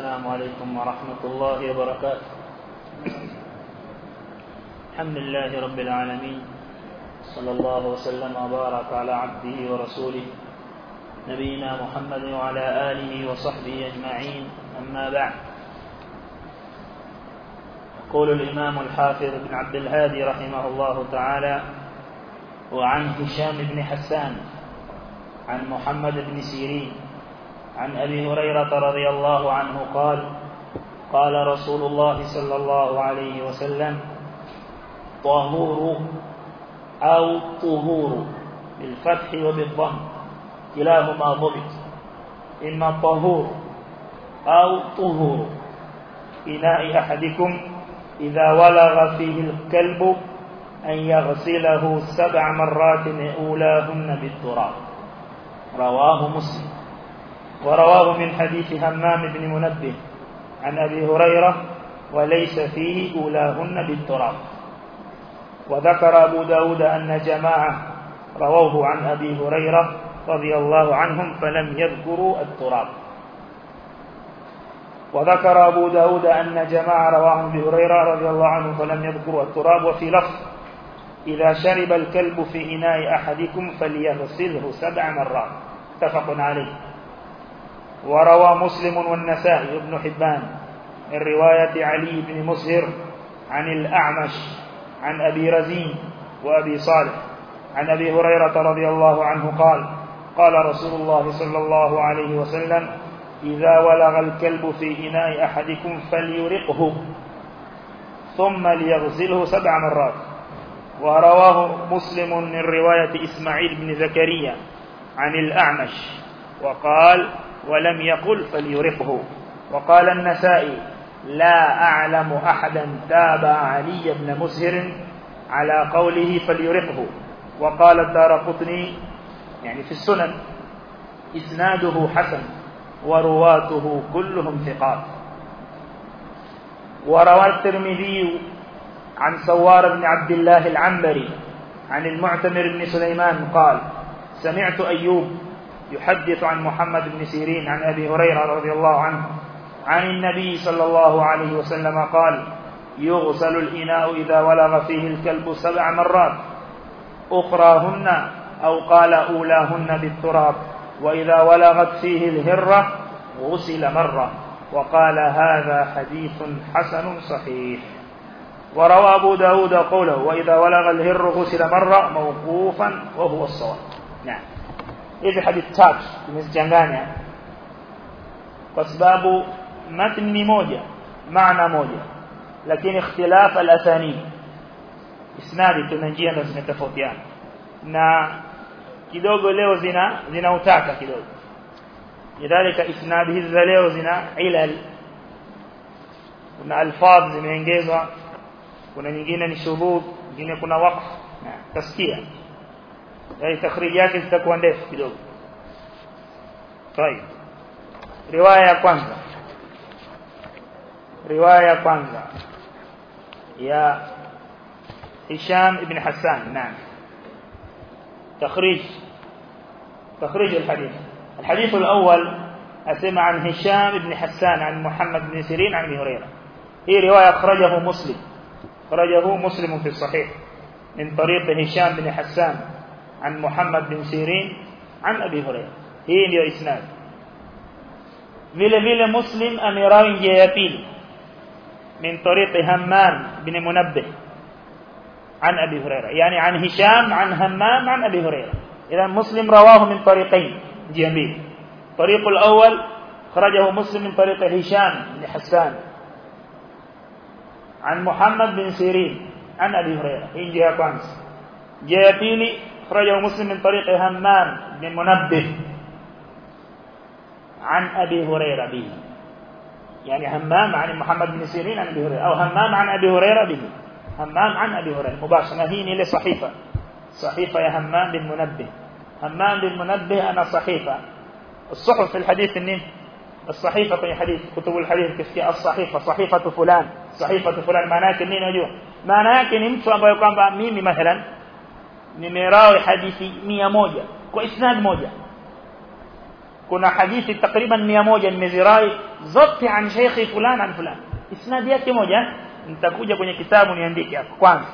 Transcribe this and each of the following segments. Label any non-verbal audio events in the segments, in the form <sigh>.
السلام عليكم ورحمة الله وبركاته. الحمد لله رب العالمين. صلى الله وسلم وبارك على عبده ورسوله. نبينا محمد وعلى آله وصحبه أجمعين. أما بعد. يقول الإمام الحافظ بن عبد الهادي رحمه الله تعالى وعن هشام بن حسان عن محمد بن سيرين عن أبي هريرة رضي الله عنه قال قال رسول الله صلى الله عليه وسلم طهور أو طهور بالفتح وبالضم كلاهما ضبط إما طهور أو طهور. إناء أحدكم إذا ولغ فيه الكلب أن يغسله سبع مرات أولاهن بالتراب. رواه مسلم. ورواه من حديث همام بن منبه عن أبي هريرة وليس فيه أولاهن بالتراب. وذكر أبو داود أن جماعة رووه عن أبي هريرة رضي الله عنهم فلم يذكروا التراب. وذكر أبو داود أن جماعة رواه عن أبي هريرة رضي الله عنه فلم يذكروا التراب. وفي لفظ إذا شرب الكلب في إناء أحدكم فليغسله سبع مرات. اتفق عليه. وروى مسلم والنسائي ابن حبان من رواية علي بن مسهر عن الأعمش عن أبي رزين وأبي صالح. عن أبي هريرة رضي الله عنه قال قال رسول الله صلى الله عليه وسلم إذا ولغ الكلب في إناء أحدكم فليرقه ثم ليغسله سبع مرات. ورواه مسلم من رواية إسماعيل بن زكريا عن الأعمش. وقال ولم يقل فليرقه. وقال النسائي لا أعلم أحدا تابع علي بن مسهر على قوله فليرقه. وقال الدار قطني يعني في السنن إسناده حسن ورواته كلهم ثقات. وروى الترمذي عن سوار بن عبد الله العنبري عن المعتمر بن سليمان قال سمعت أيوب يحدث عن محمد بن سيرين عن أبي هريرة رضي الله عنه عن النبي صلى الله عليه وسلم قال يغسل الإناء إذا ولغ فيه الكلب سبع مرات أخراهن أو قال أولاهن بالتراب وإذا ولغت فيه الهرة غسل مرة. وقال هذا حديث حسن صحيح. وروى أبو داود قوله وإذا ولغ الهر غسل مرة موقوفا وهو الصواب. نعم. Hizi hadithi tatu tumezichanganya kwa sababu matn ni moja maana moja lakini ikhtilaf al-asanid isnadi tuna njia ndo zimetofautiana na kidogo leo zina zinautaka kidogo lidhalika isnadi hizi za leo zina ilal kuna alfadh zimeongezwa kuna nyingine ni shudud nyingine kuna waqf yani takhrij yake zitakuwa ndefu kidogo طيب. riwaya ya kwanza riwaya ya kwanza ya هشام بن حسان. نعم. تخريج. تخريج الحديث. الحديث الأول أسمع عن هشام بن حسان عن محمد بن سيرين عن هريرة. هي رواية أخرجه مسلم. أخرجه مسلم في الصحيح. من طريق هشام بن حسان. عن محمد بن سيرين عن أبي هريرة. هي ndio isnad. Vile vile muslim amerawi njia ya pili من طريق همام بن عن أبي هريرة يعني عن هشام عن همام عن أبي هريرة إذا مسلم رواه من طريقين جميل الطريق الأول خرجه مسلم من طريق هشام بن حسان عن محمد بن سيرين عن أبي هريرة hii جهة kwanza جهة pili خرجه مسلم من طريق همام بن منبه عن أبي هريرة به. يعني همام عن محمد بن سيرين عن أبي هريرة. أو همام عن أبي هريرة به. همام عن أبي هريرة. مباشرة هي إلى صحيفة صحيفة يا همام بن منبه. همام بن منبه أنا صحيفة. الصحف في الحديث النين الصحيفة في حديث كتب الحديث كيف الصحيفة. صحيفة فلان. صحيفة فلان. nini unajua maana yake ni mtu ambaye kwamba mathalan nimerawi hadithi 100 kwa isnad moja kuna hadithi takriban 100 nimezirai zote an sheikhi fulani an fulani isnadi yake moja nitakuja kwenye kitabu niandike hapo kwanza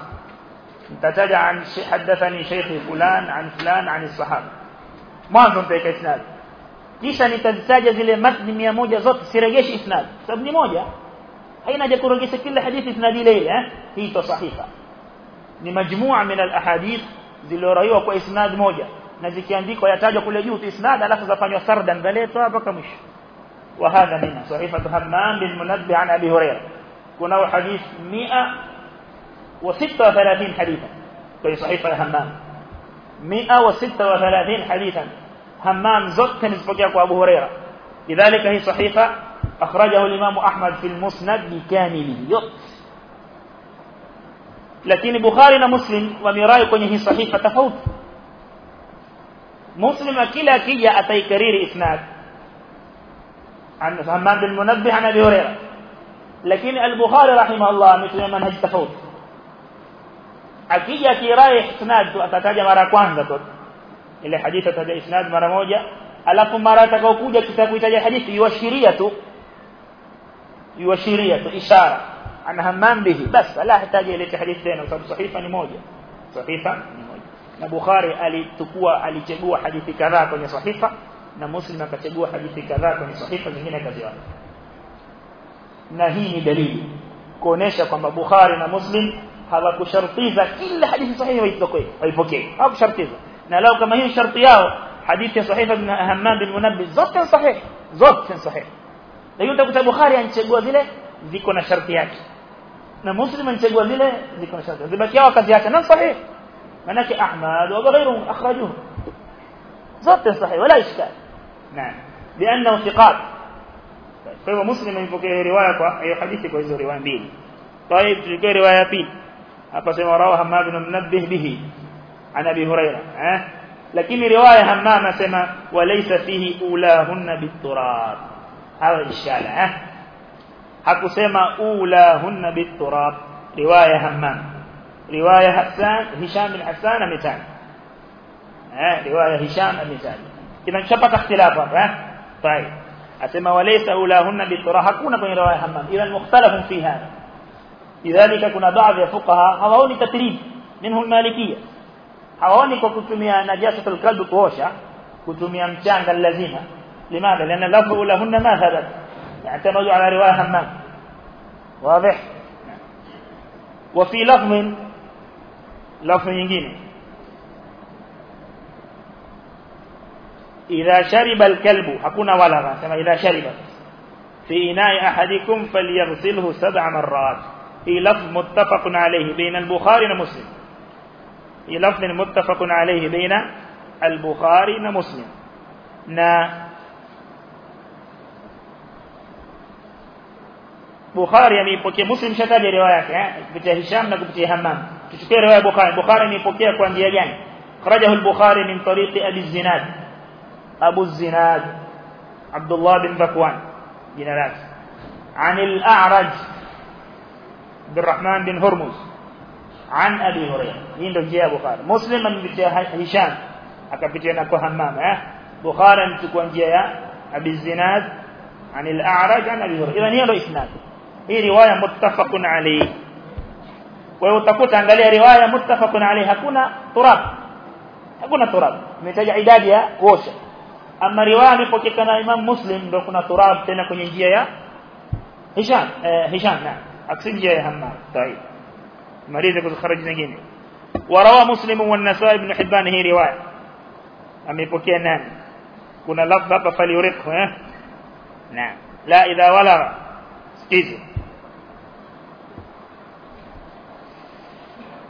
nitataja an hadathani sheikhi fulani an fulani an sahaba mwanzo nitaweka isnadi kisha nitazitaja zile matni 100 zote siregeshi isnad sababu ni moja haina haja kuregesha kila hadithi isnadi ile ile eh hii to sahiha ni majmua min al ahadith zilizoraiwa kwa isnad moja. Na zikiandikwa yatajwa kule juu tu isnad alafu zafanywa sardan. Galetwa hapa mpaka mwisho. وهذا منها صحيفة همام بن منبه عن أبي هريرة كنا حديث 136 حديثا في صحيفة همام 136 حديثا همام زوت نسبقيا أبو هريرة لذلك هي صحيفة أخرجه الإمام أحمد في المسند بكامله يط لكن بخاري ومسلم ومراي kwenye hii sahifa tofauti مسلم kila akija ataikariri isnad عن همام بن منبه عن ابي هريره لكن البخاري رحمه الله ametumia manhaj tofauti akija kirai isnad atataja mara kwanza tu ile hadithi ataja isnad mara moja alafu mara atakaokuja kitakuitaja hadithi yuashiria tu yuashiria tu ishara ana hammam bihi bas la hitaji ile hadithi tena kwa sababu sahifa ni moja sahifa ni moja na bukhari alitukua alichagua hadithi kadhaa kwenye sahifa na muslim akachagua hadithi kadhaa kwenye sahifa zingine kaziweka na hii ni dalili kuonesha kwamba bukhari na muslim hawakushartiza kila hadithi sahihi waipokee waipokee hawakushartiza na lao kama hiyo sharti yao hadithi ya sahifa ibn hammam bin munabbih zote sahihi zote sahihi lakini utakuta bukhari anachagua zile ziko na sharti yake na muslim anachagua zile ziko na sharti zibaki yao kazi yake na sahihi manake ahmad wa ghayruhum akhrajuhu zote sahihi wala ishkal naam لأنه ثقات hivyo muslim amepokea riwaya kwa hiyo hadithi kwa hizo riwaya mbili طيب tulikuwa riwaya pili hapa sema rawa hammam bin munabbih bihi عن ابي هريره ها لكن روايه همام اسمع وليس فيه اولاهن بالتراب هذا اشكال ها hakusema ulahunna biturab riwaya hammam riwaya hasan hisham bin hasan ametaja eh riwaya hisham ametaja kina chapata ikhtilafu hapa eh طيب asema walaysa ulahunna biturab hakuna kwenye riwaya hammam ila mukhtalafun fi hada lidhalika kuna baadhi ya fuqaha hawaoni tatrib minhu almalikiyya hawaoni kwa kutumia najasatul kalbi kuosha kutumia mchanga lazima limadha lana lafzu lahunna ma thabat يعتمد على رواية همام واضح؟ وفي لفظ لفظ nyingine إذا شرب الكلب hakuna walagha sema إذا شرب. في إناء أحدكم فليغسله سبع مرات. في لفظ متفق عليه بين البخاري ومسلم. في لفظ متفق عليه بين البخاري ومسلم. na Bukhari ameipokea Muslim shataja riwaya yake eh kupitia Hisham na kupitia Hammam tuchukue riwaya Bukhari Bukhari ameipokea kwa njia gani kharajahu al-Bukhari min tariqi Abi Zinad Abu Zinad Abdullah bin Bakwan jina lake عن الأعرج بالرحمن بن هرمز عن أبي هريرة hii ndio njia ya Bukhari Muslim amepitia Hisham akapitia na kwa Hammam eh Bukhari amechukua njia ya Abi Zinad عن الأعرج عن أبي هريرة إذا هي ndio isnad hii riwaya muttafaqun alayhi hiyo utakuta angalia riwaya muttafaqun alayhi hakuna turab hakuna turab imetaja idadi ya kuosha ama riwaya imepokea na Imam Muslim ndio kuna turab tena kwenye njia ya Hisham eh, Hisham na aksi njia ya Hammam طيب maliza kuzikharaj nyingine وروى مسلم والنسائي ابن حبان هي روايه amepokea nani kuna lafdh hapa faliuriqhu eh naam la idha wala sikiza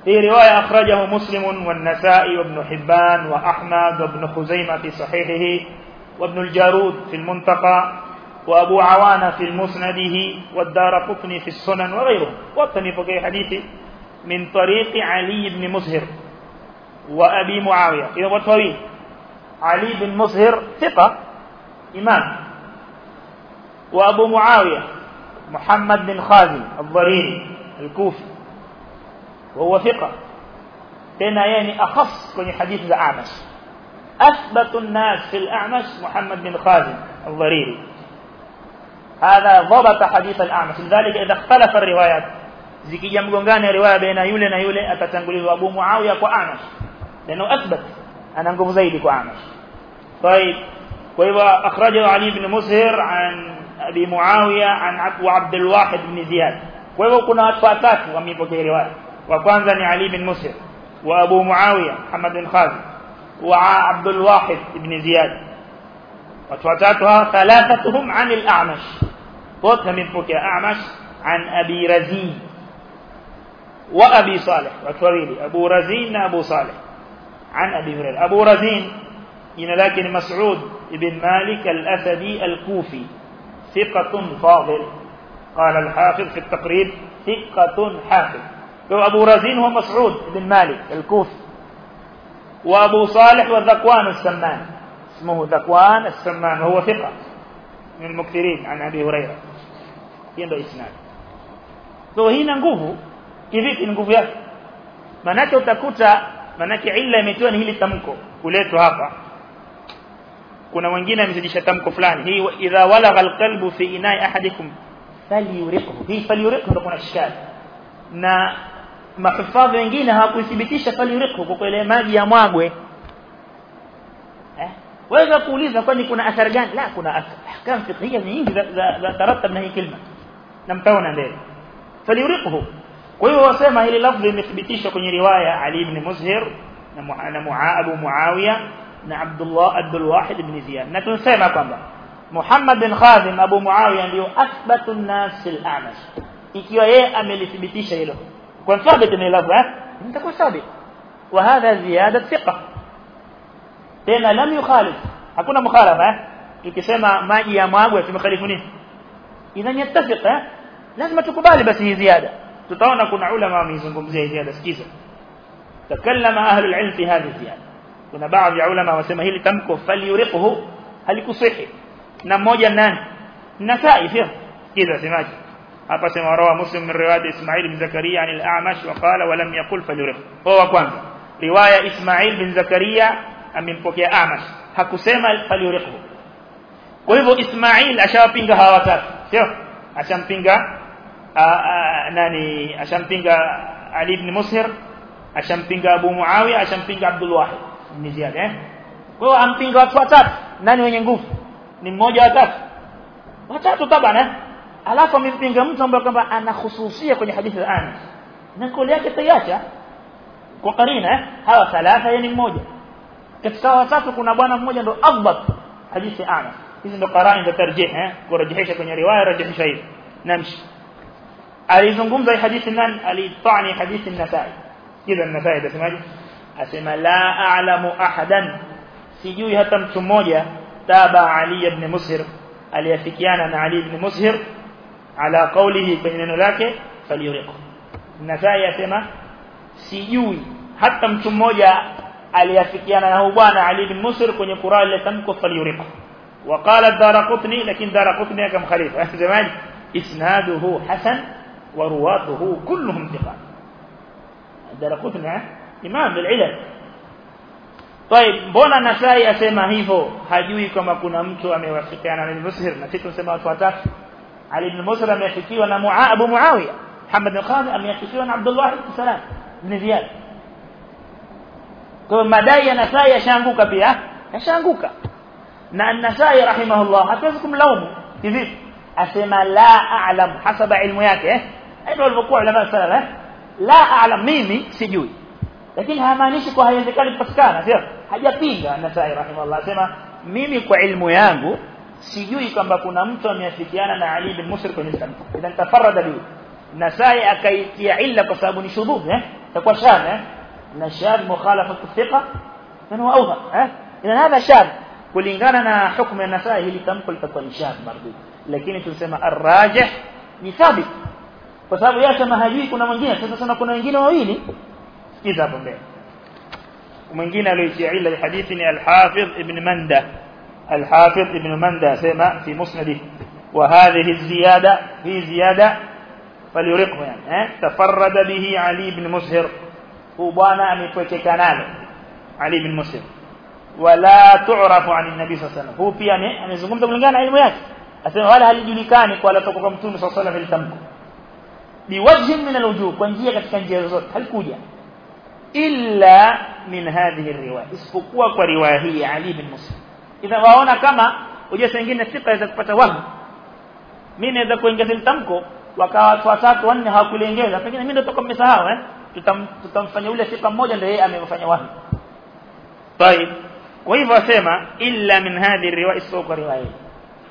في رواية أخرجه مسلم والنسائي وابن حبان وأحمد وابن خزيمة في صحيحه وابن الجارود في المنتقى وأبو عوانة في المسنده والدار قطني في السنن وغيره وابتني فقه حديث من طريق علي بن مسهر وأبي معاوية. إذا وطوي علي بن مسهر ثقة إمام. وأبو معاوية محمد بن خازم الضريري الكوفي. وهو ثقة. تنا يعني أخص كني حديث ذا أعمش أثبت الناس في الأعمش محمد بن خازم الضريري هذا ضبط حديث الأعمش لذلك إذا اختلف الروايات زكي جمجونغان رواية بين يولي نيولي أتتنقل أبو معاوية كو أعمش لأنه أثبت أنا أنكم زيدي كو أعمش طيب وإذا أخرجه علي بن مسهر عن أبي معاوية عن عبد الواحد بن زياد وإذا كنا أتفاتات ومي رواية wa kwanza ni Ali bin Musir wa Abu Muawiya Muhammad bin Khazim wa Abdul Wahid ibn Ziyad watu watatu hawa thalathatuhum an al-A'mash wote wamepokea A'mash an Abi Razin wa Abi Salih watu wawili Abu Razin na Abu Salih an Abi Hurairah Abu Razin jina lake ni Mas'ud ibn Malik al-Asadi al-Kufi ثقة فاضل قال الحافظ في التقريب ثقة حافظ أبو رزين هو مسعود بن مالك الكوفي. وأبو صالح وذكوان السمان. اسمه ذكوان السمان وهو ثقة. من المكثرين عن أبي هريرة. هنا إسناد فهنا نقوه كيف نقوه يا منك تكوتا منك إلا متون هي لتمكو كليت هذا كنا ونجينا مزدش تمكو فلان هي إذا ولغ القلب في إناء أحدكم فليرقه هي فليرقه لكم الشاب na mahifadhi wengine hawakuthibitisha falyuriqhu kwa kweli maji ya mwagwe eh waweza kuuliza kwani kuna athari gani la kuna ahkam fiqhiyya nyingi za taratab na hii kalima na mtaona mbele falyuriqhu kwa hiyo wasema hili lafzi limethibitishwa kwenye riwaya Ali ibn Muzhir na Abu Muawiya na Abdullah Abdul Wahid ibn Ziyad na tunasema kwamba Muhammad bin Khazim Abu Muawiya ndio athbatu an-nas fil a'mash ikiwa yeye amelithibitisha hilo كن ثابت من الأفعى أنت كن ثابت وهذا زيادة ثقة. تينا لم يخالف. أكون مخالفة تكسما ما إيا ما أقوى سمخالفني إذا يتفق لازم تقبال بس هي زيادة. تطاونا كن علماء ميزن قم زي زيادة سكيزة. تكلم أهل العلم في هذه الزيادة. كنا بعض علماء وسمى هل تمكو فليرقه؟ هل كصحي نموجا نان نسائي فيه كذا سماجي. Hapa sema rawa muslim min riwayat ismail bin zakaria an al-a'mash wa qala wa lam yaqul falyuriqhu huwa kwanza riwaya ismail bin zakaria amempokea a'mash hakusema falyuriqhu kwa hivyo ismail ashawapinga hawa watatu sio ashampinga nani ashampinga ali ibn mushir ashampinga abu muawiya ashampinga abdul wahid ni ziada eh kwa hiyo ampinga watu watatu nani wenye nguvu ni mmoja watatu watatu tabana eh alafu amempinga mtu ambaye kwamba anahususia kwenye hadithi za Anas na kauli yake tayacha kwa karina eh hawa thalatha yani mmoja katika watatu kuna bwana mmoja ndo adbat hadithi Anas hizi ndo qarai za tarjih eh kurajihisha kwenye riwaya rajihisha hivi namshi alizungumza hadithi nani alitani hadithi an-Nasa'i kila an-Nasa'i dasemaje asema la a'lamu ahadan sijui hata mtu mmoja taba Ali ibn Mushir aliyafikiana na Ali ibn Mushir ala qawlihi kwenye neno lake falyuriq Nasai asema sijui hata mtu mmoja aliyafikiana na bwana Ali ibn Mushir kwenye Qur'an ile tamko falyuriq وقال الدارقطني لكن دارقطني كم خليفه زمان اسناده حسن ورواته كلهم ثقات الدارقطني imam bililal طيب mbona nasai asema hivyo hajui kama kuna mtu amewafikiana na Muslim na sisi tunasema watu watatu علي بن مسلم يحكي وأنا أبو معاوية محمد بن خالد ام يحكي وأنا عبد الله بن سلام بن زياد. كما مدعي النساء يشانغوكا بيا يشانغوكا نا النساء رحمه الله حتزكم لوم. كيف اسمع لا أعلم حسب علمه ياك إيه الوقوع علماء السلام لا أعلم ميمي سجوي. لكن ما معنيش كو هيزكاني باسكانا سير. حاجة بينا النساء رحمه الله اسمع ميمي كو علمه يانغو. Sijui kwamba kuna mtu ameafikiana na Ali bin Musir kwenye tamko idan tafarrada bi Nasai akaitia illa kwa sababu ni shudud eh takuwa shadh eh na shadh mukhalafatu thiqa kana awha eh idan hadha shadh kulingana na hukumu ya Nasai hili tamko litakuwa ni shadh mardud lakini tunasema arrajih ni thabit kwa sababu yeye hajui kuna mwingine sasa sana kuna wengine wawili sikiza hapo mbele mwingine aliyoitia ila hadithi ni al-Hafidh ibn Manda الحافظ ابن مندى سيما في مسنده. وهذه الزيادة في زيادة فليرقه يعني تفرد به علي بن مسهر. وبانا أميكوك كانان علي بن مسهر. ولا تعرف عن النبي صلى الله عليه وسلم. هو في يعني, يعني أنا زقمت أقول لكان ياك. أسمع ولا هل يجولي كانك ولا تقوكم صلى الله عليه وسلم في التمك بوجه من الوجوه كان جيه قد كان جيه الزوت هل كوجه إلا من هذه الرواية. اسفقوا كرواهي علي بن مسهر. Idha waona kama uje sengine thika inaweza kupata wahu mimi naweza kuongeza tamko wakawa watu watatu wanne hawakuliongeza pengine mimi ndio toka mmesahau eh tutam, tutamfanya ule thika mmoja ndio yeye amefanya wahu طيب kwa hivyo wasema illa min hadhihi riwaya isipokuwa riwaya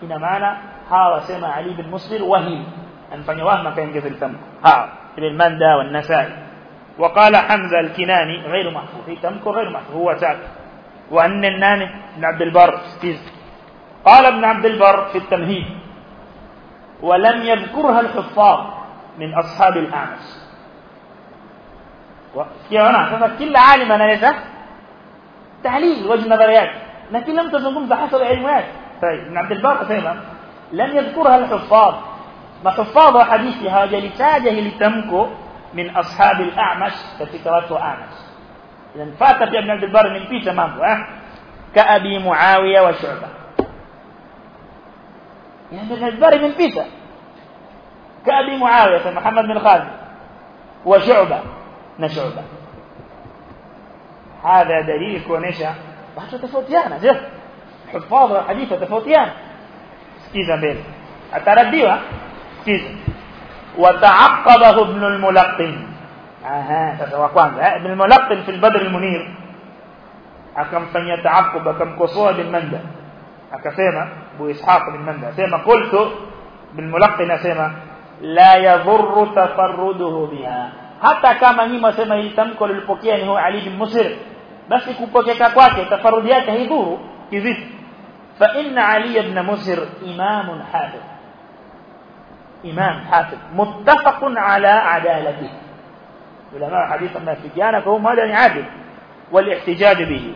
ina maana hawa wasema Ali bin Muslim wahi anfanya wahma kaongeza tamko hawa ibn Manda wa Nasai وقال حمزة الكناني غير محفوظ في تمكر غير محفوظ هو تاك وأن الناني بن عبد البر قال ابن عبد البر في التمهيد ولم يذكرها الحفاظ من أصحاب الأعمش كيف كل عالم أنا ليس تحليل وجه نظريات. لكن لم تزنكم بحسب علمات طيب ابن عبد البر أسيما لم يذكرها الحفاظ. ما حفاظ حديثها جلتاجه لتمكو من أصحاب الأعمش watu A'mash إذن فات في ابن عبد البر من بيسا مامو كأبي معاوية وشعبة يعني ابن عبد البر من بيسا كأبي معاوية محمد بن خالد وشعبة نشعبة هذا دليل كونشا بحشة تفوتيانا زر حفاظ حديثة تفوتيانا سكيزا بيل أترديوها سكيزا وتعقبه ابن الملقن آه، ابن الملقن في البدر المنير. اكمفني تعقب اكمكسوها بالمندى اكسما بو إسحاق بالمندى اسما قلت بالملقن سيما لا يضر تفرده بها. حتى كما نيما اسما يتمكو للبقيا هو علي بن مصر بس يكون كوبوكيكا كواكي تفرديات هيدور كذب فإن علي بن مصر إمام حافظ. إمام حافظ. متفق على عدالته. علماء الحديث ما فيجانا فهم هذا عادل والاحتجاج به.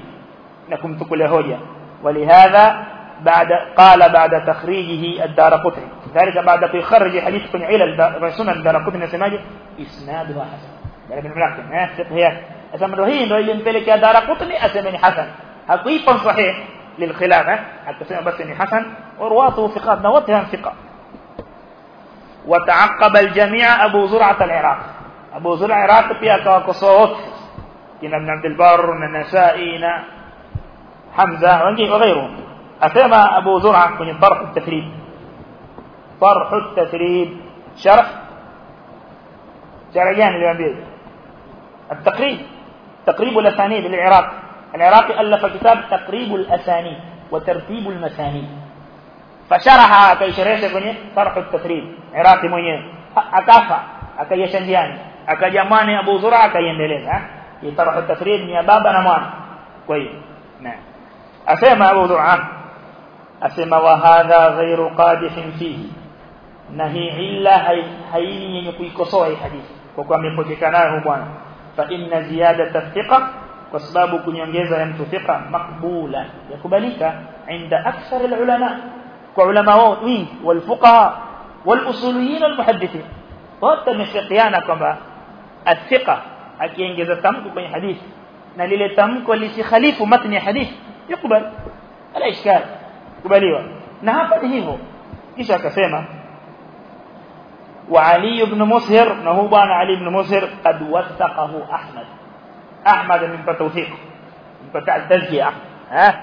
لكم تقول هوجة ولهذا بعد قال بعد تخريجه الدار قطري ذلك بعد يخرج حديث بن علل سنن الدار قطري نسماجه إسنادها حسن يعني ابن ملاكم ها فقهيات أسمى هي ndio ilimpelekea dara qutni asema ni hasan hakuipa sahih للخلاف. akasema basi ni hasan warwatu thiqat na wote thiqa وتعقب الجميع أبو زرعة العراق. أبو زرعة العراق pia akawakosoa kina Ibn Abd al-Barr na Nasa'i na Hamza wengine وغيرهم asema Abu Zur'a kwenye طرح التثريب طرح التثريب شرح شرح gani niambie التقريب تقريب الأسانيد للعراق العراقي ألف كتاب تقريب الأسانيد وترتيب المسانيد فشرح akaisherehesha kwenye طرح التثريب Iraqi mwenyewe akafa akaiacha njiani akajamani Abu Zura akaiendeleza hii tarh tafrid ni baba na mwana kwa hiyo na asema Abu Zura asema wa hadha ghairu qadihin fihi na hii illa haini yenye kuikosoa hii hadithi kwa kuwa amepokeka nayo bwana fa inna ziyadata thiqa kwa sababu kunyongeza ya mtu thiqa makbula yakubalika inda akthar alulama kwa ulama wao wingi walfuqaha والاصوليين المحدثين wote wamefikiana kwamba athiqa akiongeza tamko kwenye hadithi na lile tamko lisikhalifu matni ya hadithi yakubali ala ishkal kubaliwa na hapa ni hivyo kisha akasema wa Ali ibn Mushir na huwa bwana Ali ibn Mushir qad wathaqahu Ahmad Ahmad amempa tawfiq mpata tazkiya ha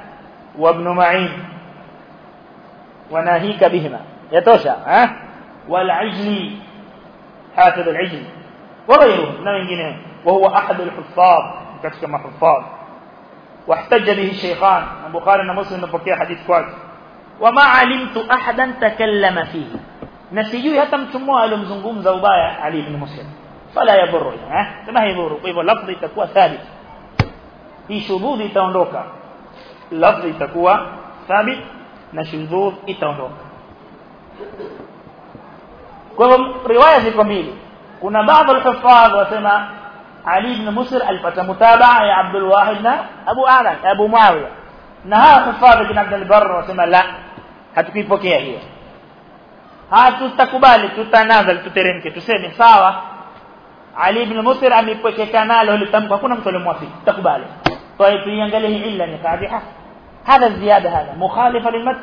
wa ibn Ma'in وناهيك بهما يتوشى ها والعجلي حافظ العجل وغيره من وغيره وهو أحد الحفاظ. كتش كما حفاظ. واحتج به الشيخان. البخاري مسلم نفكي حديث كويس. وما علمت أحدا تكلم فيه. نسيجو يهتم تموى لمزنقوم زوبايا علي بن مسلم. فلا يضر. كما يضر؟ ويبو لفظي تكوى ثابت. في شذوذ تونروكا لفظي تكوى ثابت. نشذوذ تونروكا كم؟ رواية في كميلي kuna baadhi al-huffaz wasema Ali ibn Musir alipata mutabaa ya Abdul Wahid na Abu Ala Abu Muawiya na hawa huffaz ibn Abdul Barr wasema la hatukuipokea hiyo hatutakubali tutanazal tuteremke tuseme sawa Ali ibn Musir amepokea nalo litamko hakuna mtu aliyemwafiki tutakubali hiyo tuiangalie hii illa ni kadhiha هذا الزيادة هذا مخالفة للمتن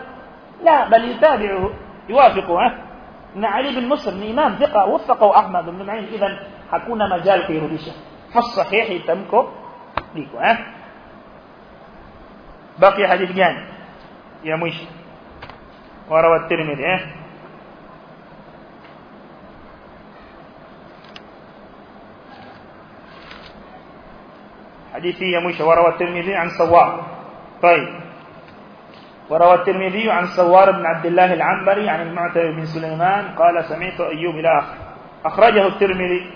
لا بل يتابعه يوافقه نعلي بن مسلم إمام ثقة وفقه أحمد بن معين. إذا حكون مجال في رديشة فالصحيح يتمكو ليكو ها؟ بقي حديث جان يا مش وروى الترمذي ها؟ حديثي يا مش وروى الترمذي عن سواق طيب. وروى الترمذي عن سوار بن عبد الله العنبري عن المعتمر بن سليمان قال سمعت أيوب إلى آخر أخرجه الترمذي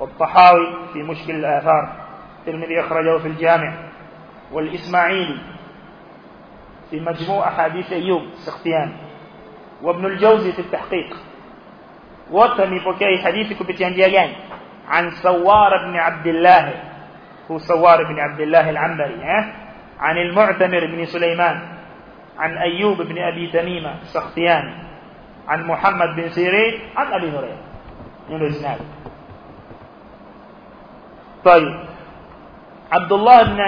والطحاوي في مشكل الآثار. الترمذي أخرجه في الجامع. والإسماعيلي في مجموع أحاديث أيوب سختيان. وابن الجوزي في التحقيق. وتمي بكي حديثك بتيان عن سوار بن عبد الله. هو سوار بن عبد الله العنبري ها؟ عن المعتمر بن سليمان عن أيوب بن أبي تميمة السختياني عن محمد بن سيرين عن أبي هريرة. من الإسناد. طيب. عبد الله بن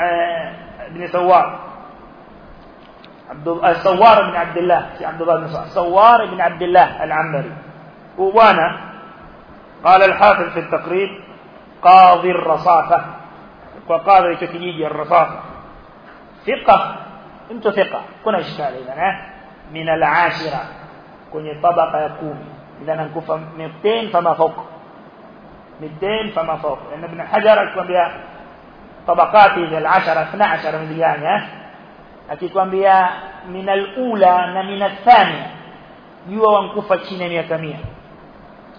آه بن سوار. عبد الله سوار بن عبد الله عبد الله بن سوار. سوار بن عبد الله العنبري. وأنا قال الحافظ في التقريب قاضي الرصافة. وقاضي كيجي الرصافة ثقة انت ثقة كنا اشكال اذا من العاشرة kwenye tabaka ya 10 idhan ankufa 200 fama fawq 200 fama fawq na ibn hajar akikwambia tabakati za al-10 12 mzigani eh akikwambia min al-ula na min athania jua wankufa chini ya miaka 100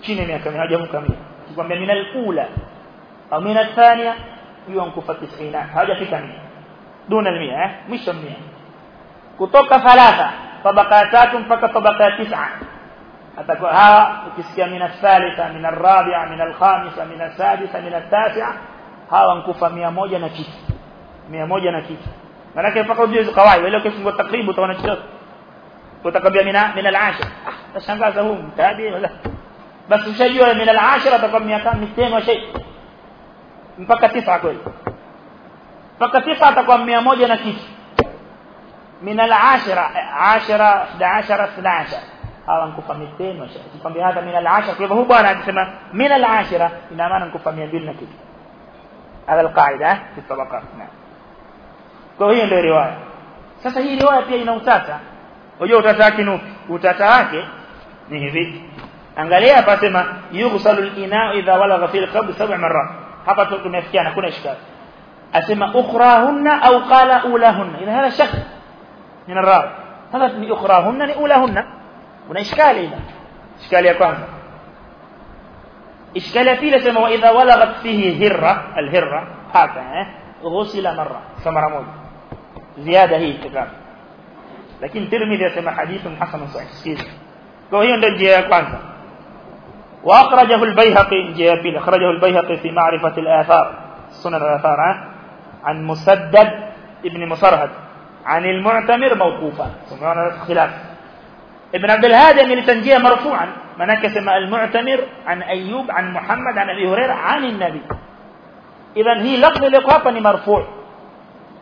chini ya miaka 100 hajamka 100 akikwambia min al-ula au min athania jua wankufa 90 hajafika 100 duna al-100 eh mwisho 100 kutoka thalatha tabaka tatu mpaka tabaka tisa atakuwa hawa ukisikia min athalitha min arabi'a min alkhamisa min asadisa min atasi'a hawa nkufa 100 na kitu 100 na kitu maana mpaka ujue kawai wale ukifungua takribu utaona chochote utakabia min min al-ashir tashangaza huu mtabi basi ushajua min al-ashir atakuwa 200 wa shay mpaka tisa kweli mpaka tisa atakuwa 100 na kitu من العاشرة عاشرة 11 12 hawa nkufa 200 washakwambia hata min al-ashara kwa hivyo huyu bwana anasema min al-ashara ina maana nkufa 200 na kitu هذا القاعده في الطبقات نعم kwa hiyo ndio riwaya sasa hii riwaya pia ina utata unajua utata wake nupi utata wake ni hivi angalia hapa sema yughsalu al-ina'u idha walagha fi al-qabd sab'a marrat hapa tumefikiana kuna ishkali asema ukhrahunna au qala ulahunna ila hada shak من الراوي هذا أخراهن لأولاهن هنا إشكال هنا إشكال يا كwanza إشكال ya pili sema وإذا ولغت فيه هرة الهرة هذا غسل مرة فمرة moja زيادة hii كتاب lakini Tirmidhi yasema hadithun hasan sahih kwa hiyo ndio njia ya kwanza وأخرجه البيهقي pili akhrajahu البيهقي في معرفة الآثار سنن الآثار عن مسدد ابن مصرهد عن المعتمر موقوفا سمعنا خلاف. ابن عبد الهادي من تنجيه مرفوعا منك سمى المعتمر عن أيوب عن محمد عن أبي هريرة عن النبي. إذا هي لفظ لقابة مرفوع.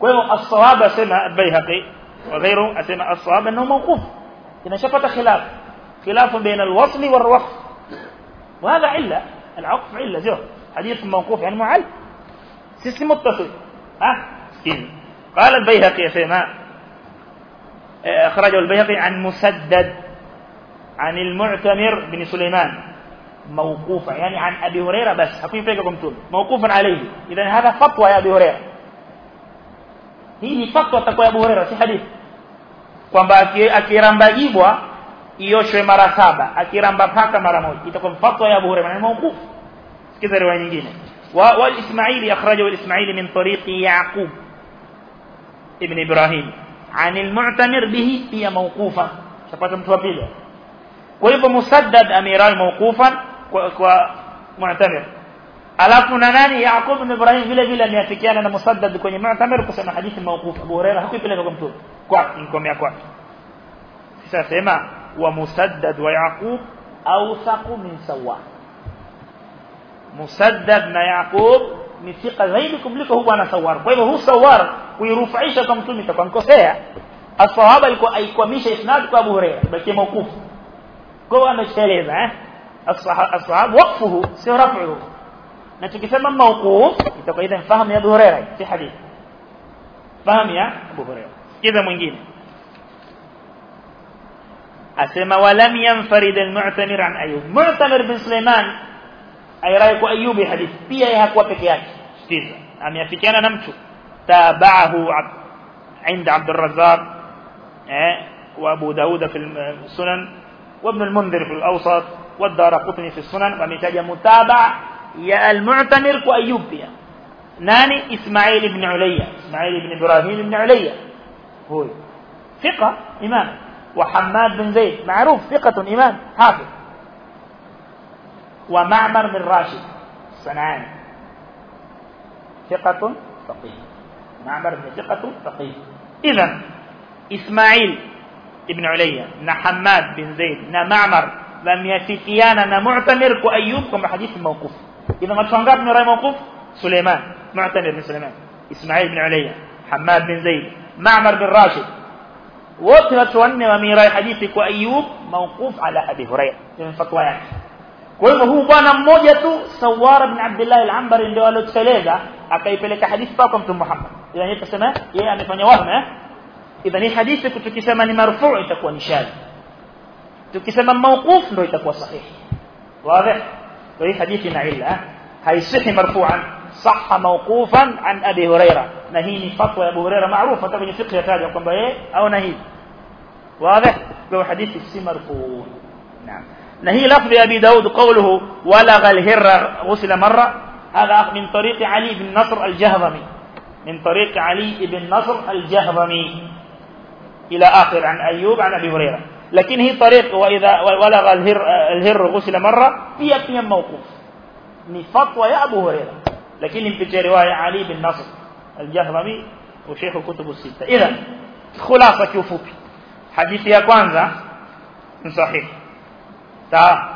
كويو الصواب سمى البيهقي وغيره سمى الصواب أنه موقوف. إذا شفت خلاف. خلاف بين الوصل والوقف وهذا علة العقف علة زيه حديث موقوف يعني معل. سيستم متصل. ها؟ قال البيهقي فيما أخرجه البيهقي عن مسدد عن المعتمر بن سليمان. موقوفا يعني عن أبي هريرة بس. حكوين فيكم تقول موقوفا عليه. إذا هذا فتوى يا أبي هريرة. hii fatwa atakuwa Abu Hurairah si hadithi kwamba akiramba jibwa ioshwe mara saba akiramba paka mara moja itakuwa fatwa ya Abu Hurairah ni mauquf sikiza riwaya nyingine wa wal Ismaili akhrajahu al Ismaili min tariqi Yaqub ابن إبراهيم عن المعتمر به هي موقوفا شفت mtu wa pili kwa hivyo musaddad amirai mawqufan kwa mu'tamir alafu na nani Yaqub ibn Ibrahim vile vile ameafikiana na musaddad kwenye mu'tamir kusema hadithi mawquf Abu Hurairah hakuipeleka kwa mtume kwa inkomea kwa sasa sema ومسدد ويعقوب أوثق من سواء مسدد نا يعقوب نثق غيركم لك هو أنا سوار. كيف هو سوار ويرفعيش كم تومي تكون كسيا الصحابة يكو أيكو ميشة إسناد كو أبو هريرة بل كي موقوف. كو أنا شاليزة الصحابة وقفه سيرفعه نحن كسيما موقوف؟ يتوقع إذن فهم يا أبو هريرة في حديث. فهم يا أبو هريرة. كذا من جيني asema walam yanfarid al-mu'tamir an ayyub mu'tamir bin Sulaiman ayrai kwa ayyubi hadith pia hakuwa peke yake sikiza ameafikiana na mtu tabahu عند عبد الرزاق وأبو داود في السنن وابن المنذر في الأوسط والدار قطني في السنن ومتاج متابع. يا المعتمر وايوب بيا ناني إسماعيل بن عليا. إسماعيل بن إبراهيم بن عليا. هو ثقة امام وحماد بن زيد. معروف ثقة امام حافظ. ومعمر بن راشد صنعاني. ثقة فقيه. معمر بن ثقة فقيه. اذا إسماعيل ابن عليا نا حماد بن زيد نا معمر لم يفيكيانا نا معتمر كأيوب كما حديث موقوف. إذا ما تفنقات من رأي موقوف؟ سليمان معتمر بن سليمان. إسماعيل بن عليا حماد بن زيد معمر بن راشد. Wote watu wanne wamerai hadithi kwa Ayub mawquf ala Abi Hurairah ni fatwa yake kwa hivyo huu bwana mmoja tu Sawara bin Abdullah al-Ambari ndio aloteleza akaipeleka hadithi kwa Mtume Muhammad yani tuseme yeye amefanya wahma eh idhan hii hadithi tukisema ni marfu' itakuwa ni shadh tukisema mawquf ndio itakuwa sahihi wazi kwa hii hadithi na illa haisihi marfu'an صح موقوفا عن ابي هريره نهي فتوى ابو هريره معروفه طبعا في فقه يتاج kwamba yeye au nahi واضح؟ لو حديث si مرفوع. نعم. نهي لفظ أبي داود قوله ولغ الهر غسل مرة هذا من طريق علي بن نصر الجهضمي. من طريق علي بن نصر الجهضمي. إلى آخر عن أيوب عن أبي هريرة. لكن هي طريق وإذا ولغ الهر, الهر غسل مرة هي فيها موقوف. ni fatwa ya Abu Huraira lakini mpitia riwaya Ali bin Nasr al-Jahrami wa Sheikh kutubu sita kiufupi hadithi ya kwanza ni sahihi sawa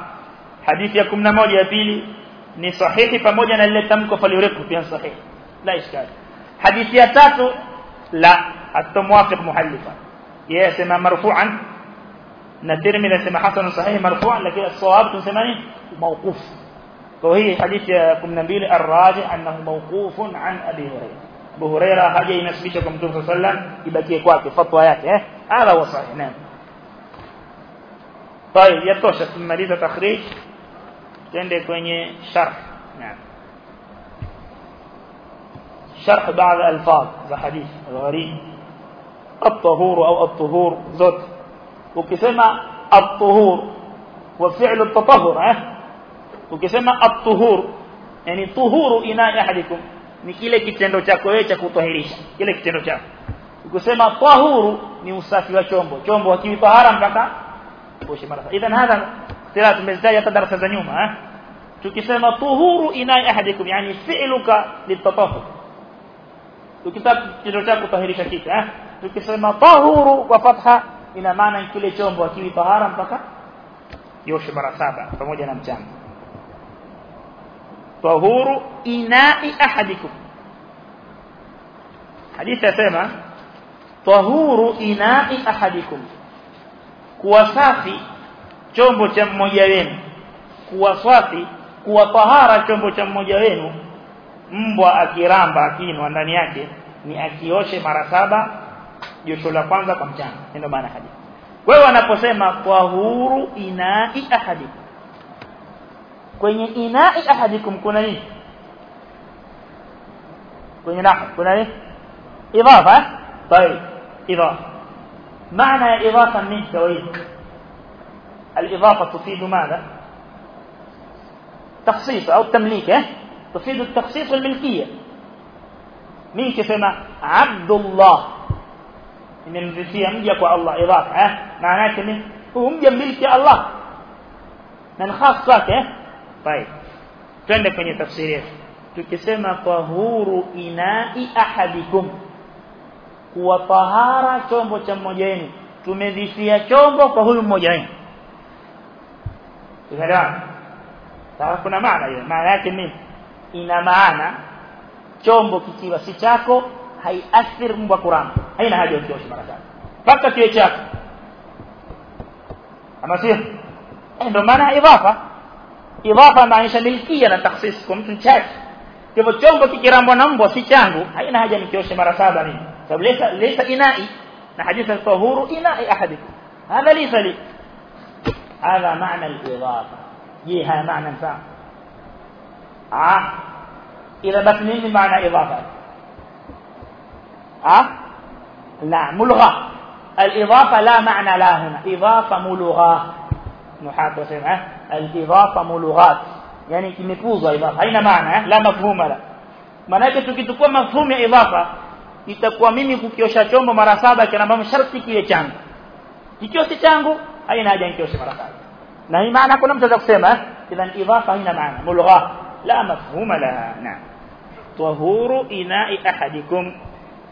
hadithi ya 11 ya pili ni sahihi pamoja na lile tamko falireku pia sahihi la iskali hadithi ya tatu la atamwafiq muhallifa yeye sema marfu'an na Tirmidhi sema hasan sahih marfu'an lakini as-sawab tunasema nini mawquf kwa hii hadithi ya 12 ar-raji annahu mawqufun an abi hurairah Abu Huraira haja inasibisha kwa Mtume sallam ibakie kwake fatwa yake eh hadha huwa sahih naam طيب yatosha tumaliza takhrij tende kwenye sharh naam شرح بعض الفاظ ذا حديث الغريب الطهور أو الطهور زوت ukisema الطهور وفعل التطهر eh ukisema at-tuhur yani tuhuru ina ahadikum ni kile kitendo chako wewe cha kutahirisha kile kitendo chako ukisema tahuru ni usafi wa chombo chombo hakiwi tahara mpaka oshe mara idhan hadha tira tumezitaja hata darasa za nyuma eh tukisema tuhuru ina ahadikum yani fi'luka litatahur ukitaka kitendo chako kutahirisha kitu eh tukisema tahuru kwa fatha ina maana kile chombo hakiwi tahara mpaka yoshe mara saba pamoja na mchanga tahuru inai ahadikum. Hadithi yasema tahuru inai ahadikum. Kuwa safi chombo cha mmoja wenu. Kuwa safi kuwa tahara chombo cha mmoja wenu. Mbwa akiramba akinwa ndani yake ni akioshe mara saba josho la kwanza kwa mchana. Ndio maana hadithi. Wewe wanaposema tahuru inai ahadikum. Kwenye inai ahadikum kuna nini kwenye nahwu kuna nini idafa طيب اضافه معنى اضافه من توحيد الاضافه تفيد ماذا تخصيص أو تمليك تفيد التخصيص والملكيه مين كسمه عبد الله nimemvisia mja kwa Allah idafa eh maana yake ni huu mja milki Allah na khas wake eh طيب twende kwenye tafsiri yetu tukisema tahuru inai ahadikum kuwa tahara chombo cha mmoja wenu tumedhifia chombo kwa huyu mmoja wenu tunaelewana sawa kuna maana hiyo maana yake ni ina maana chombo kikiwa si chako haiathir mbwa kuramba haina haja ukiosha mara saba mpaka kiwe chako ama sio ndio maana idhafa Idhafa maanisha milkia na takhsis kwa hivyo chombo kikirambwa na mbwa si changu haina haja nikioshe mara saba mimi sababu laysa laysa inai na hadithi al-tahuru inai ahadikum hadha laysa li هذا معنى الإضافة جيها معنى فاهم آه إذا بس من معنى إضافة آه لا ملغى الإضافة لا معنى لا هنا إضافة ملغى نحاب وسمع الإضافة ملغات. يعني كمفوزة إضافة. أين معنى؟ لا مفهوم لا. معنى كتوكي تكوى مفهوم إضافة يتكوى ميمي كيو شاكومو مرسابة كنا مم كي كيو كي كيو سيتشانغ أين أجان كيو سيمرسابة نعم معنى كنا متدق سيمة إذا إضافة أين معنى. ملغة لا مفهوم لها نعم. طهور إناء أحدكم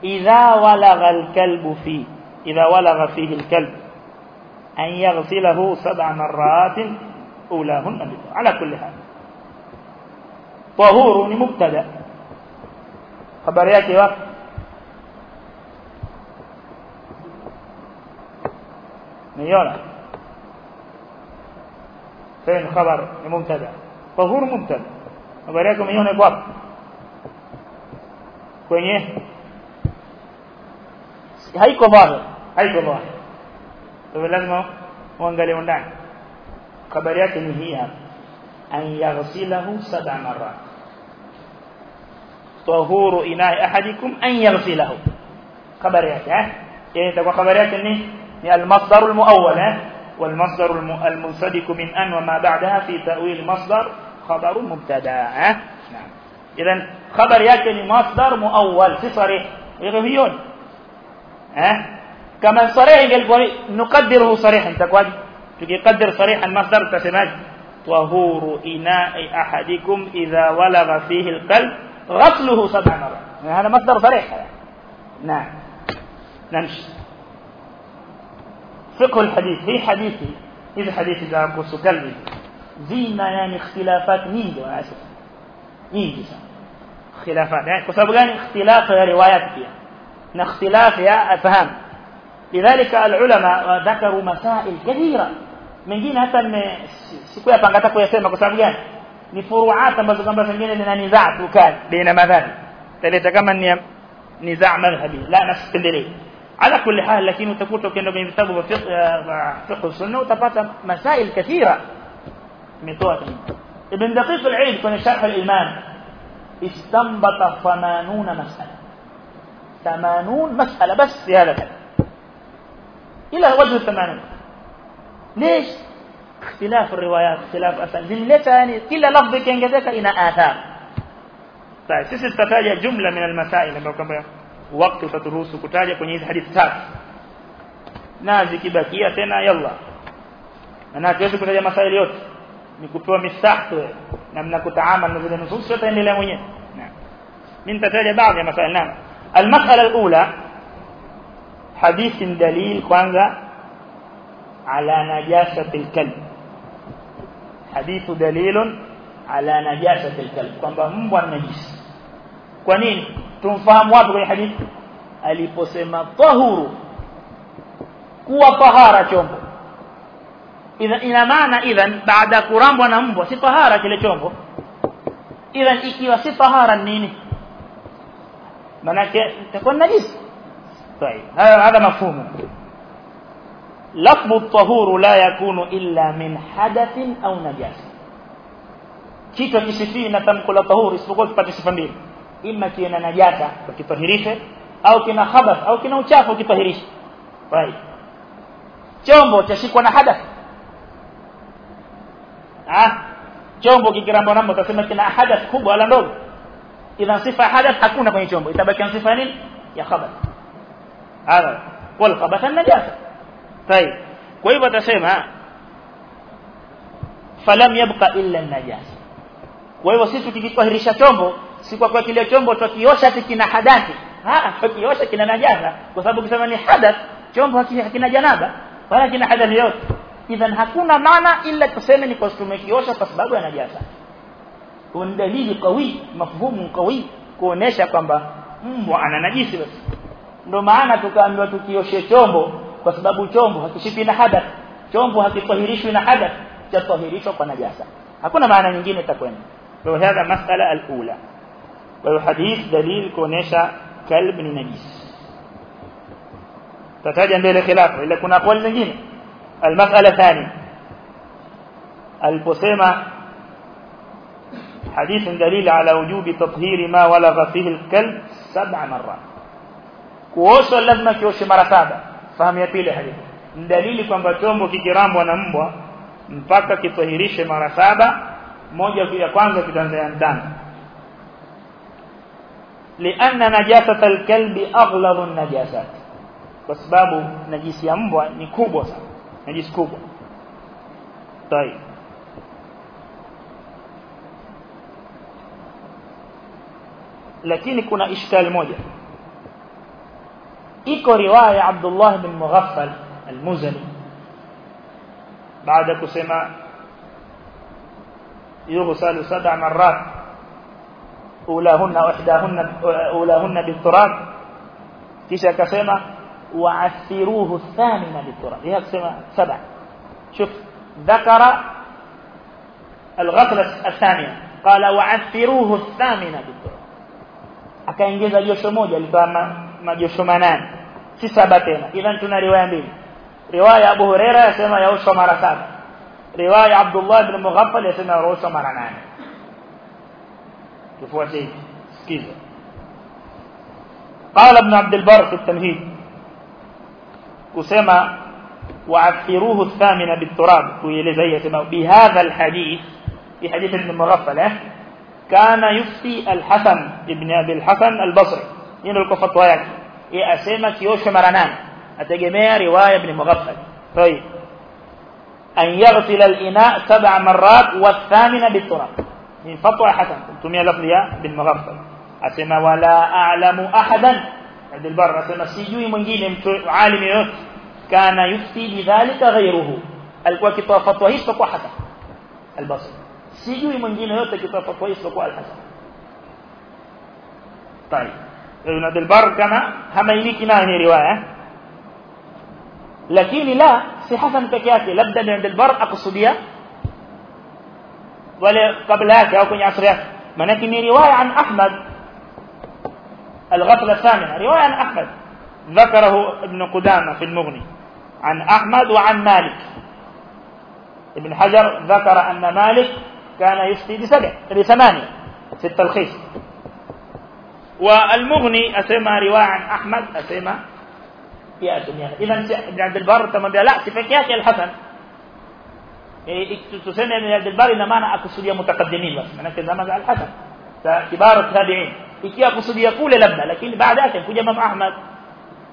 إذا ولغ الكلب فيه. إذا ولغ فيه الكلب. أن يغسله سبع مرات أولاهن على كل حال. طهور مبتدا خبر yake wapi نيونا فين خبر مبتدا طهور مبتدأ. خبر umeiona iko wapi kwenye haiko dhahir haiko dhahir kwa lazima uangalie ndani habari yake ni hii hapa an yaghsilahu sab'a marrat tahuru ina'i ahadikum an yaghsilahu habari yake eh yani itakuwa habari yake ni ni al-masdar al-muawwal eh والمصدر المنصدق من أن وما بعدها في تأويل مصدر خبر مبتدا نعم إذا خبر يكن مصدر مؤول في صريح يغيون ها كما صريح نقدره صريحا تكواجي تقدر صريحا المصدر تسمج طهور إناء أحدكم إذا ولغ فيه القلب غسله سبع مرات. هذا مصدر صريح. نعم. نمشي. فقه الحديث هي حديثي إذا حديث إذا أقص كلبي زينا يعني اختلافات نيجي وأنا أسف. نيجي خلافات يعني kwa sababu gani ikhtilaf ya riwayat pia لذلك العلماء ذكروا مسائل كثيرة. من جين حتى سكوية فانغتاكو يسمى كسام جان. نفروعات ما زكام بس جين لنا نزاع وكان بين مذهب تلاتة كمان نزاع مذهبي. لا نفس كندري على كل حال لكن تقول كأنه بين كتاب آه، فقه السنة وتفاتا مسائل كثيرة. من مثوات ابن دقيق العيد كان شرح الإمام استنبط ثمانون مسألة. ثمانون مسألة بس في هذا الكلام إلى وجه 80 ليش اختلاف الروايات اختلاف أسان زلتها يعني كل لفظ كينجزك إن آثار طيب min almasail ambayo kwamba wakati utaturuhusu kutaja kwenye hizi hadithi tatu na zikibakia tena yalla na hatuwezi kutaja masaili yote ni kupewa mistah tu namna kutaamal na zile nusus tutaendelea mwenyewe mimi nitataja baadhi ya masaili naam المسألة الأولى حديث دليل kwanza على نجاسة الكلب حديث دليل على نجاسة الكلب kwamba mbwa ni najisi kwa nini tumfahamu wapi kwenye hadithi aliposema tahuru kuwa tahara chombo idha ina maana idhan baada kurambwa na mbwa si tahara kile chombo idhan ikiwa si tahara nini manake itakuwa najisi طيب هذا مفهوم لفظ الطهور لا يكون إلا من حدث أو نجاسة kitu kisifii na tamko la tahuru isipokuwa kipate sifa mbili ima kina najasa ukitahirishe au kina khabath au kina uchafu ukitahirishe right chombo chashikwa na hadath ah chombo kikiramba namba utasema kina hadath kubwa wala ndogo idha sifa hadath hakuna kwenye chombo itabaki sifa nini ya khabath هذا والقبث النجاسة. طيب كيف تسمى فلم يبقى إلا النجاسة. كيف سيسو تكيكو هرشا تومبو سيكو كوكي ليو تومبو تكيوشا تكينا حداثي ها تكيوشا كينا نجاسة وسبب كثماني حدث تومبو هكينا جنابة ولا كينا حدث يوت. إذن هكونا معنى إلا تسمى نكوستوميكيوشا تسبب نجاسة. وندليل قوي مفهوم قوي كونيشا كمبا mbwa ana najisi basi ndio maana tukaambiwa tukioshe chombo kwa sababu chombo hakishipi na hadath chombo hakitahirishwi na hadath chatahirishwa kwa najasa hakuna maana nyingine itakwenda kwa hivyo masala al-ula kwa hiyo hadith dalil kuonesha kalb ni najis tataja mbele khilafu ile kuna kauli nyingine المسألة ثانية البسيمة حديث دليل على وجوب تطهير ما ولغ فيه الكلب سبع مرات kuoshwa lazima kioshe mara saba fahamu ya pili hadithi dalili kwamba chombo kikirambwa na mbwa mpaka kitahirishe mara saba moja ya kwanza kitaanza ya ndani lianna najasata alkalbi aghladu an-najasat kwa sababu najisi ya mbwa ni kubwa sana najisi kubwa طيب lakini kuna ishkali moja إيكو رواية عبد الله بن مغفل المزني. بعد كسيما يغسل سبع مرات. أولاهن وإحداهن أولاهن بالتراب. كيش كسيما وعثروه الثامنة بالتراب. هي كسيما سبع. شوف ذكر الغسلة الثامنة قال وعثروه الثامنة بالتراب. أكا إنجيزا يوشو موجة لتوامنا majosho manane si saba tena idhan tuna riwaya mbili riwaya Abu Huraira yasema yaoshwa mara saba riwaya Abdullah ibn Mughaffal yasema yaoshwa mara nane tufuate sikiza قال ابن عبد البر في التمهيد kusema وعثروه الثامنة بالتراب ويلزي يسمى بهذا الحديث في حديث ابن مغفل كان يفتي الحسن ابن أبي الحسن البصري هنا الكفتوى yake yeye asema kiosho mara nane ategemea riwaya ibn mughaffal طيب أن يغسل الإناء سبع مرات والثامنة بالتراب من فتوى حسن تمية لفظية بن مغفل أسمى ولا أعلم أحدا عند البر أسمى سيجوي mwingine عالم yote كان يفتي بذلك غيره alikuwa akitoa fatwa hii kwa Hasan al-Basri sijui mwingine yote akitoa fatwa hii kwa al-Hasan طيب ابن عبد البر كما هم يمكن هي روايه لكن لا صحه فيك ياك لبد من عبد البر اقصديه ولا قبلك أو كني عصر معناك ان روايه عن احمد الغفله الثامنه روايه عن احمد ذكره ابن قدامه في المغني عن احمد وعن مالك ابن حجر ذكر ان مالك كان يفتي بسبع بثمانيه في التلخيص والمغني اسما رواه عن أحمد اسما في الدنيا. اذا ابن عبد البر تمام لا سفكيا شيخ الحسن. إيه، إيه، إيه، تسمى ابن عبد البر إنما أنا أقصد المتقدمين بس. معناته زمان الحسن كبار التابعين. اكي أقصد يقول لبنا لكن بعد ذلك كوجا إمام أحمد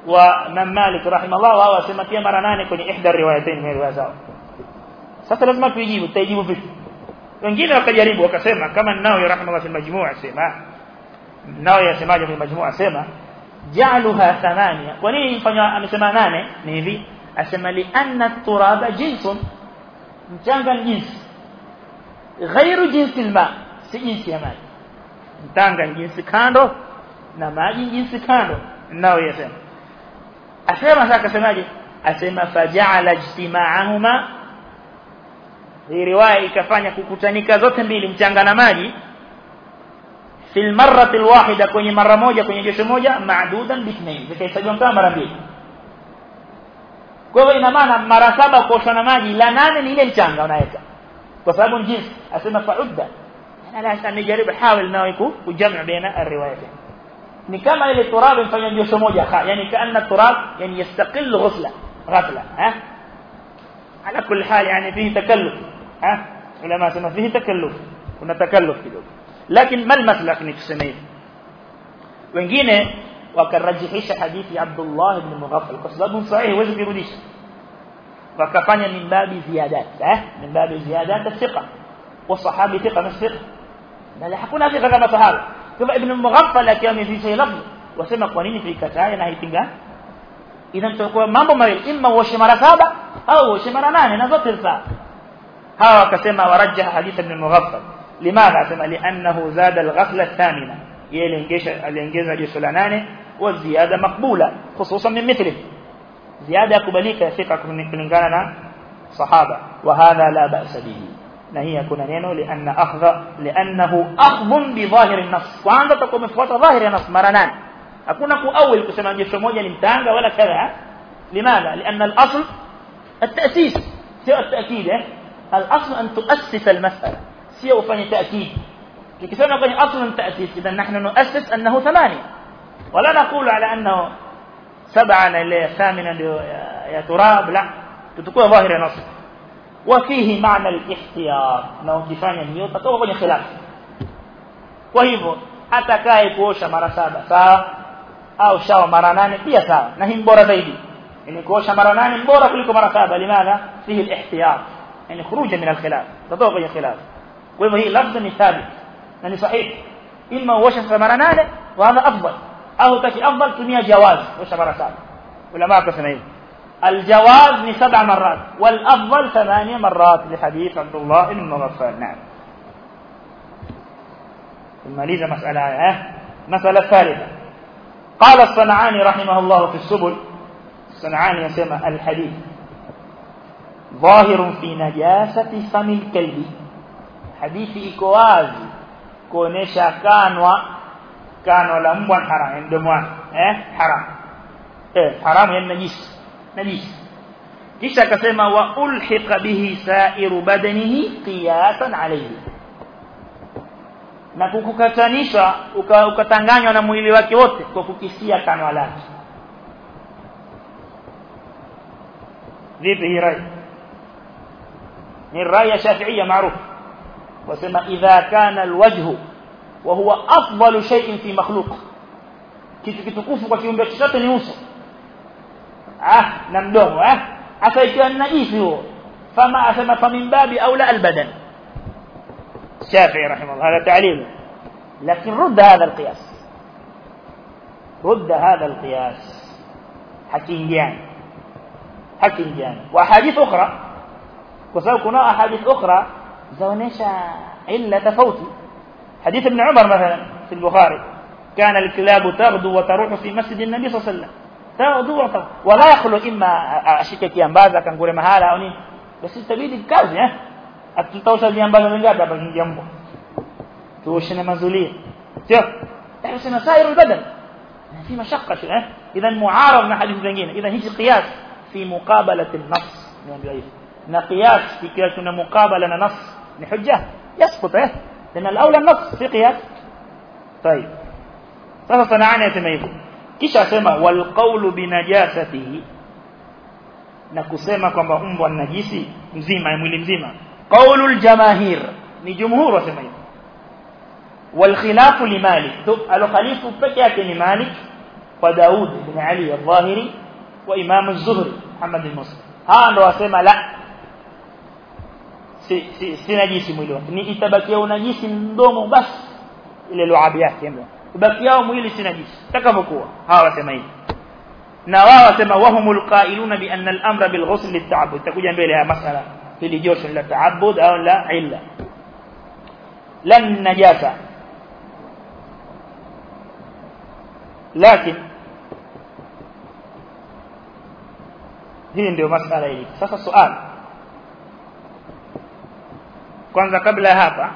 وإمام مالك رحمه الله وهو اسما في مره ثانية في إحدى الروايتين من الروايات sasa lazima tujibu tujibu vipi wengine wakajaribu wakasema kama ninao yarahmu wa fil majmua sema nao yasemaje fi majmuu' sema ja'aluha thamania kwa nini mfanywa amesema nane ni hivi asema li anna turaba jinsun mchanga ni jinsi ghairu jinsi alma si jinsi ya maji mtanga ni jinsi kando na maji jinsi kando nao yasema asema sasa akasemaje asema faja'ala ijtima'ahuma hii riwaya ikafanya kukutanika zote mbili mchanga na maji fil marrati alwahida kwenye mara moja kwenye josho moja ma'dudan bithnain zikahesabiwa kama mara mbili kwa hivyo ina maana mara saba kuoshwa na maji la nane ni ile mchanga unaweka kwa sababu ni jinsi asema fa'udda ana la nijaribu hawil nao kujamu baina alriwayatayn ni kama ile turab mfanya josho moja yani kaanna turab yani yastaqil ghusla ghafla ha ala kulli hal yani fihi takalluf ha ulama sema fihi takalluf kuna takalluf kidogo maslak ni tuseme hivi wengine wakarajihisha hadithi ya Abdullah ibn Mughaffal kwa sababu sahihi huwezi kurudisha wakafanya min babi ziyadat eh min babi ziyadat thiqa wa sahabi thiqa na thiqa na hakuna thiqa kama sahaba kama ibn Mughaffal akiwa amefisha lafzi wasema kwa nini tuikatae na haipinga tutakuwa mambo mawili imma uoshe mara saba au uoshe mara nane na zote sawa hawa wakasema warajah hadith ibn Mughaffal لماذا؟ اسمع لأنه زاد الغفلة الثامنة. يلينجش الانجاز جسد الانانه والزيادة مقبولة خصوصا من مثله. زيادة كبليك يا ثقة كلينغانا صحابة وهذا لا بأس به. لا هي كنا نينو لأن اخذ لأنه أخذ بظاهر النص. وان تقوم فوت ظاهر النص مرانان أكون أول كسمع جسد موجة لمتانغا ولا كذا. لماذا؟ لأن الأصل التأسيس. سوى التأكيد إيه؟ الأصل أن تؤسس المسألة. سي وفني تأكيد لكسانا وفني أصلا تأكيد إذن نحن نؤسس أنه ثمانية. ولا نقول على أنه سبعا إلى ثامنا يا تراب. لا. تتكون ظاهر نص. وفيه معنى الاحتيار أنه كفاني نيو تتكون وفني خلاف وهيبو حتى كاي كوشا مرة سابة سا أو شاو مرة نانة هي سا نهيم بورا بيدي إن كوشا مرة نانة بورا كلكم مرة سابة لماذا؟ فيه الاحتيار يعني خروجا من الخلاف. تتوقع الخلاف kwa hivyo hii lafzi ni thabit na ni sahihi imma uosha mara nane wa hadha afdal au taki afdal tumia jawaz osha mara saba الجواز من سبع مرات. والأفضل ثمانية مرات لحديث عبد الله بن مغفل. نعم. ثم لذا مسألة آه مسألة ثالثة. قال الصنعاني رحمه الله في السبل. الصنعاني يسمى الحديث. ظاهر في نجاسة فم الكلب. حديث إكواز كونيشا كانوا كانوا لمبوا حرام عندما آه حرام آه حرام يعني نجيس najisi kisha akasema wa ulhiqa bihi sa'iru badanihi qiyasan alayhi na kukukatanisha ukatanganywa na mwili wake wote kwa kukisia kanwa lake vipi hii rai ni rai ya shafi'ia maarufu wasema idha kana alwajhu wa huwa afdalu shay'in fi makhluq kitu kitukufu kwa kiumbe chochote ni uso ah na mdomo eh hasa ikiwa ni najisi huo fama asema famimbabi au la albadan الشافعي رحمه الله هذا تعليل لكن رد هذا القياس رد هذا القياس حكيم حكيم جان واحاديث أخرى وسبب كنا احاديث زونيشا إلا تفوتي حديث ابن عمر مثلا في البخاري. كان الكلاب تغدو وتروح في مسجد النبي صلى الله عليه وسلم. تغدو وتروح. ولا يخلو إما أشيكي كيانبازا كان قولي مهالا أو نين بس تبيدي كازي أتتوشى اليانبازا من قادة بل ينبو توشنا مزولية. سيو تحسنا سائر البدن؟ في مشقة شو إذا معارض من حديث زنجين إذا هي قياس في مقابلة النص. نقياس في كيف مقابلة نص. لحجة يسقط إيه؟ لأن الأولى النص في قياس. طيب. صار صنعنا تميز كيش أسمى؟ والقول بنجاسته. نكسمى كما أم والنجيس مزيمة يمولي مزيمة. قول الجماهير. نجمهور أسمى والخلاف لمالك. الخليف فكاك لمالك وداود بن علي الظاهري وإمام الزهري محمد المصري. ها أنه أسمى؟ لا. Si si, si najisi mwili wake ni itabakia unajisi mdomo basi ile luabi yake ndio ubakiao mwili si najisi takavyokuwa hawa wasema hivi na wao wasema wahumul qailuna bi anna al-amra bil ghusl lit-ta'abbud takuja mbele ya masala hili josho la ta'abbud au la illa lan najasa lakini hii ndio masala hili sasa swali kwanza kabla hapa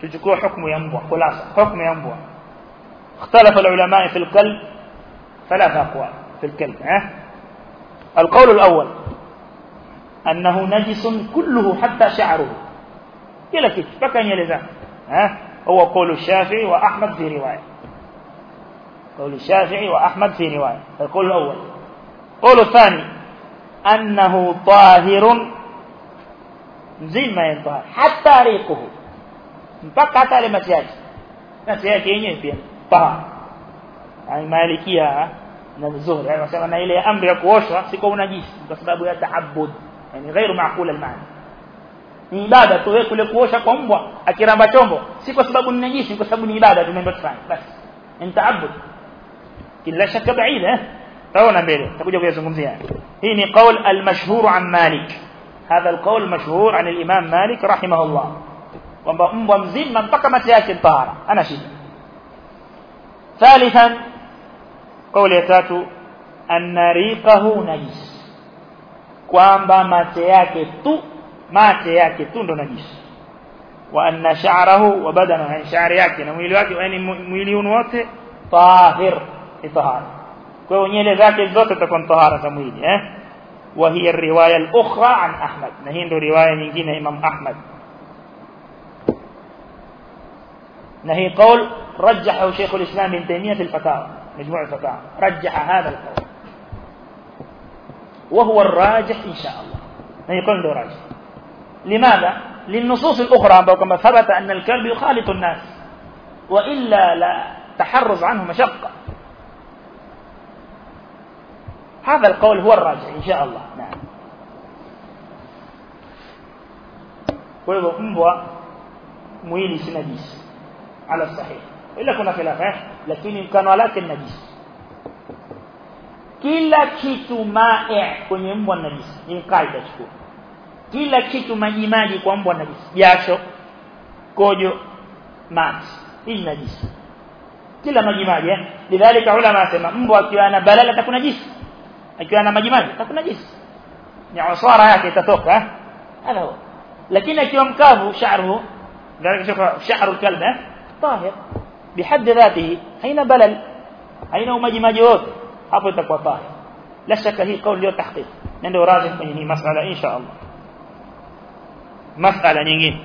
tuchukue hukumu ya mbwa khulasa hukumu ya mbwa. اختلف العلماء في الكلب ثلاث أقوال في الكلب ها القول الأول أنه نجس كله حتى شعره كلا كيف فكان يلزم ها هو قول الشافعي وأحمد في رواية قول الشافعي وأحمد في رواية القول الأول قول الثاني أنه طاهر زي ما ينطهر حتى ريقه mpaka hata ile mati yake mati yake yenyewe pia tahara yani malikia na zuhri wanasema na ile amri ya kuoshwa si kwa unajisi kwa sababu ya taabud yani ghairu maaqul almaana ni ibada tu wewe kule kuosha kwa mbwa akiramba chombo si kwa sababu ni najisi kwa sababu ni ibada tumeenda kufanya basi ni taabud kila shaka baida taona mbele tutakuja kuyazungumzia hii ni qaul almashhur an malik هذا القول مشهور عن الإمام مالك رحمه الله. ومزين من تقم تياك الطهارة. أنا شيء ثالثا قول يتاتو أن ريقه نجس كوانبا ما تياكتو ما تياك تو نجس. وأن شعره وبدنه يعني شعر ياك نميل يعني ياك وأن يعني مليون وات طاهر طهارة كوانيل ذاك الزوت تكون طهارة مميل إيه وهي الرواية الأخرى عن ndio riwaya nyingine imam ahmad na hii قول رجحه شيخ الإسلام ابن تيمية في الفتاوى مجموع الفتاوى. رجح هذا القول. وهو الراجح إن شاء الله. hii قول راجح. لماذا؟ للنصوص الأخرى كما ثبت أن الكلب يخالط الناس وإلا لا تحرز عنه مشقة. هذا القول هو الراجع إن شاء الله. نعم. ولو أمبوا مويل سنديس على الصحيح. إلا كنا خلافه لكن يمكن ولكن نديس كلا كيتو ما إع كن يمبوا نديس ينقاي تشكو كلا كيتو ما إيماني كن يمبوا نديس ياشو كوجو مات. إيه نديس كلا ما إيماني لذلك علماء سمع أمبوا كيوانا بلالة كن نديس akiwa na maji maji takuna najisi ni usara yake itatoka huwa lakini akiwa mkavu sha'ruhu ذلك شوف شعر الكلب طاهر بحد ذاته haina balal haina maji maji yote hapo itakuwa tahir la shaka hii kauli ndio tahqiq ndio rajih kwenye hii masala insha Allah masala nyingine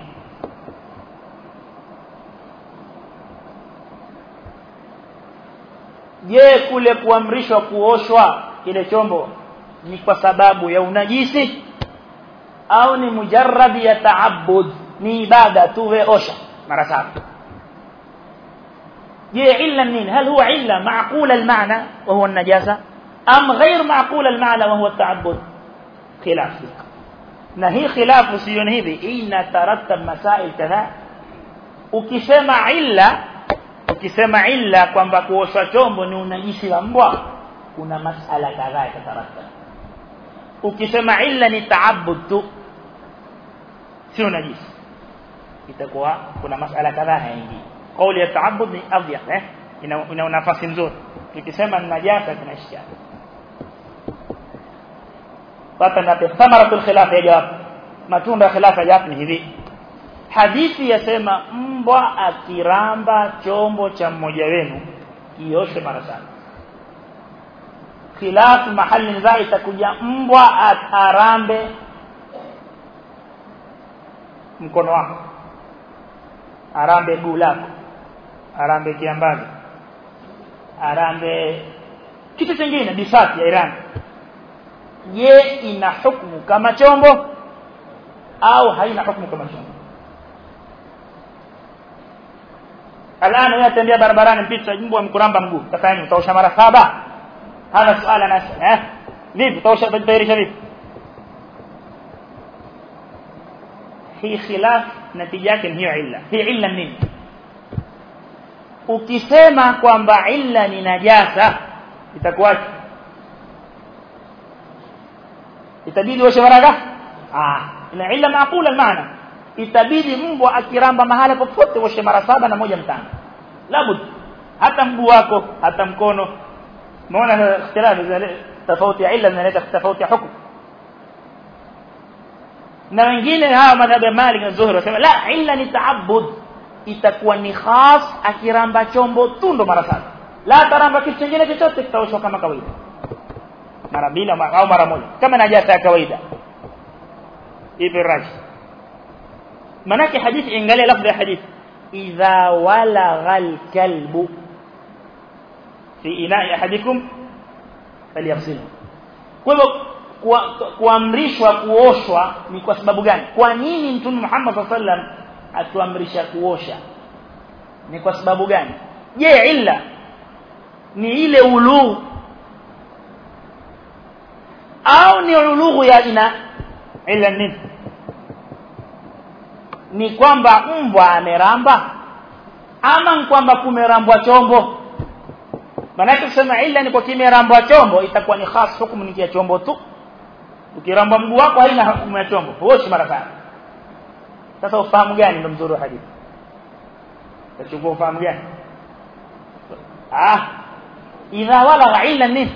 je kule kuamrishwa kuoshwa kile chombo ni kwa sababu ya unajisi au ni mujarrad ya taabud ni ibada tu we osha mara saba je illa nini hal huwa illa ma'qul al-ma'na wa huwa an-najasa am ghayr ma'qul al-ma'na wa huwa at-ta'abbud khilaf na hii khilafu sioni hivi inatarattab masail kadha ukisema illa ukisema illa kwamba kuoshwa chombo ni unajisi wa mbwa kuna masala kadhaa yatarattab ukisema illa ni taabbud tu sio najisi itakuwa kuna masala kadhaa haingii kauli ya taabbud ni adhyaq eh ina, ina nafasi nzuri tukisema ni najasa kuna ishkali pata na thamaratul khilaf ya jawab matunda khilaf ya ni hivi hadithi yasema mbwa akiramba chombo cha mmoja wenu kioshe mara saba khilafu mahali nidhaa itakuja mbwa atarambe mkono wako. Arambe guu lako. Arambe kiambazi. Arambe kitu kingine bisati ya Iran. Je ina hukumu kama chombo au haina hukumu kama chombo? Alana atembea barabarani mpita mbwa mkuramba mguu. Sasa utaosha mara saba. هذا سؤال اسال ها vipi utaosha utajirisha vipi hii khilaf natija yake ni hiyo illa hii illa nini ukisema kwamba illa ni najasa itakuwaje itabidi uoshe mara ah ina illa maaqula maana itabidi mbwa akiramba mahala popote uoshe mara saba na moja mtano labud hata mguu wako hata mkono umeona ikhtilafu tofauti ya illa zinaleta tofauti ya hukumu na wengine hawa madhhabu ya Malik na Zuhri wasema la illa ni taabbud itakuwa ni khas akiramba chombo tu ndo mara saba la taramba kitu kingine chochote kitaoshwa kama kawaida mara mbili au mara moja kama najasa ya kawaida hivi raji manake hadithi ingalia lafzi ya hadithi idha walagha alkalbu fi ina'i ahadikum falyaghsilhu kwa hivyo kuamrishwa kuoshwa ni kwa sababu gani? Kwa nini mtume Muhammad sallam atuamrisha kuosha? Ni kwa sababu gani? Je illa ni ile ulughu au ni ulughu ya ina ila nini? Ni kwamba mbwa ameramba? Ama kwamba kumerambwa chombo maana kusema illa ni kwa kimerambwa chombo itakuwa ni khas hukumu ni ya chombo tu ukiramba mguu wako haina hukumu ya chombo huoshi mara tano sasa ufahamu gani ndio mzuri wa hadithi utachukua ufahamu gani ah idha walagha illa nini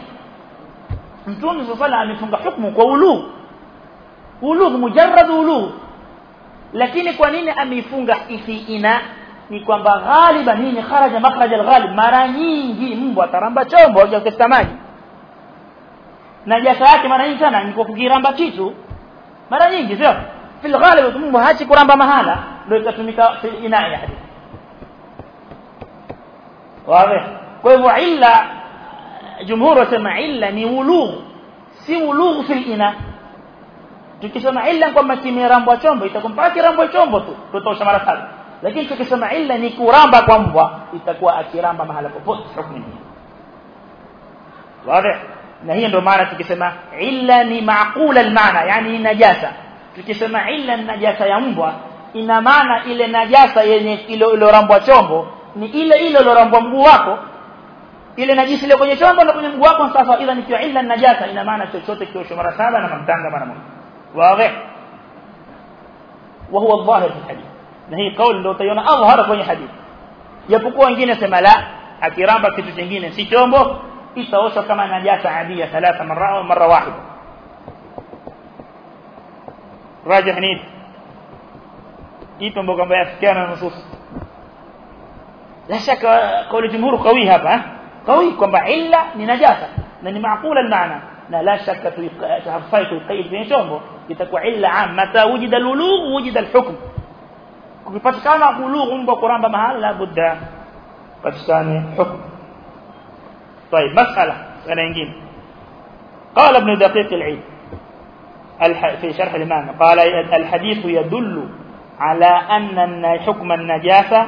mtume sallallahu amefunga hukumu kwa ulugh ulugh mujarrad ulugh lakini kwa nini ameifunga fi ina ni kwamba ghaliba nini kharaja makhraj alghalib mara nyingi mbwa ataramba chombo hajakesta maji najasa yake mara nyingi sana ni kwa kukiramba kitu mara nyingi sio fil ghalib mbwa hachi kuramba mahala ndio itatumika fil ina yani wazi kwa hivyo illa jumhur wasema illa ni ulugh si ulugh fil ina tukisema illa kwamba kimerambwa chombo itakuwa kirambwa chombo tu tutosha mara saba lakini tukisema illa ni kuramba kwa mbwa itakuwa akiramba mahala popote hukumu hii wazi na hiyo ndio maana tukisema illa ni maaqula almaana yani najasa tukisema illa ni najasa ya mbwa ina maana ile najasa yenye ile ilorambwa chombo ni ile ile ilorambwa mguu wako ile najisi ile kwenye chombo na kwenye mguu wako sasa idha nikiwa illa najasa ina maana chochote kiosho mara saba na mamtanga mara moja واضح وهو الظاهر في الحديث na hii kauli ndio utaiona adhhara kwenye hadithi japokuwa wengine sema la akiramba kitu kingine si chombo itaoshwa kama najasa adia thalatha mara au mara wahida rajih ni ipo mboga mbaya fikiana na nusus la shaka kauli jumhur qawi hapa qawi kwamba illa ni najasa na ni maaqula al-maana na la shaka tuhafai kuiqaid kwenye chombo itakuwa illa am mata wujida al-ulugh wujida al-hukm kukipatikana ulugh mbwa kuramba mahala la budda. Patikane hukm. طيب مسألة أنا نجيب قال ابن دقيق العيد في شرح الإمام قال الحديث يدل على أن حكم النجاسة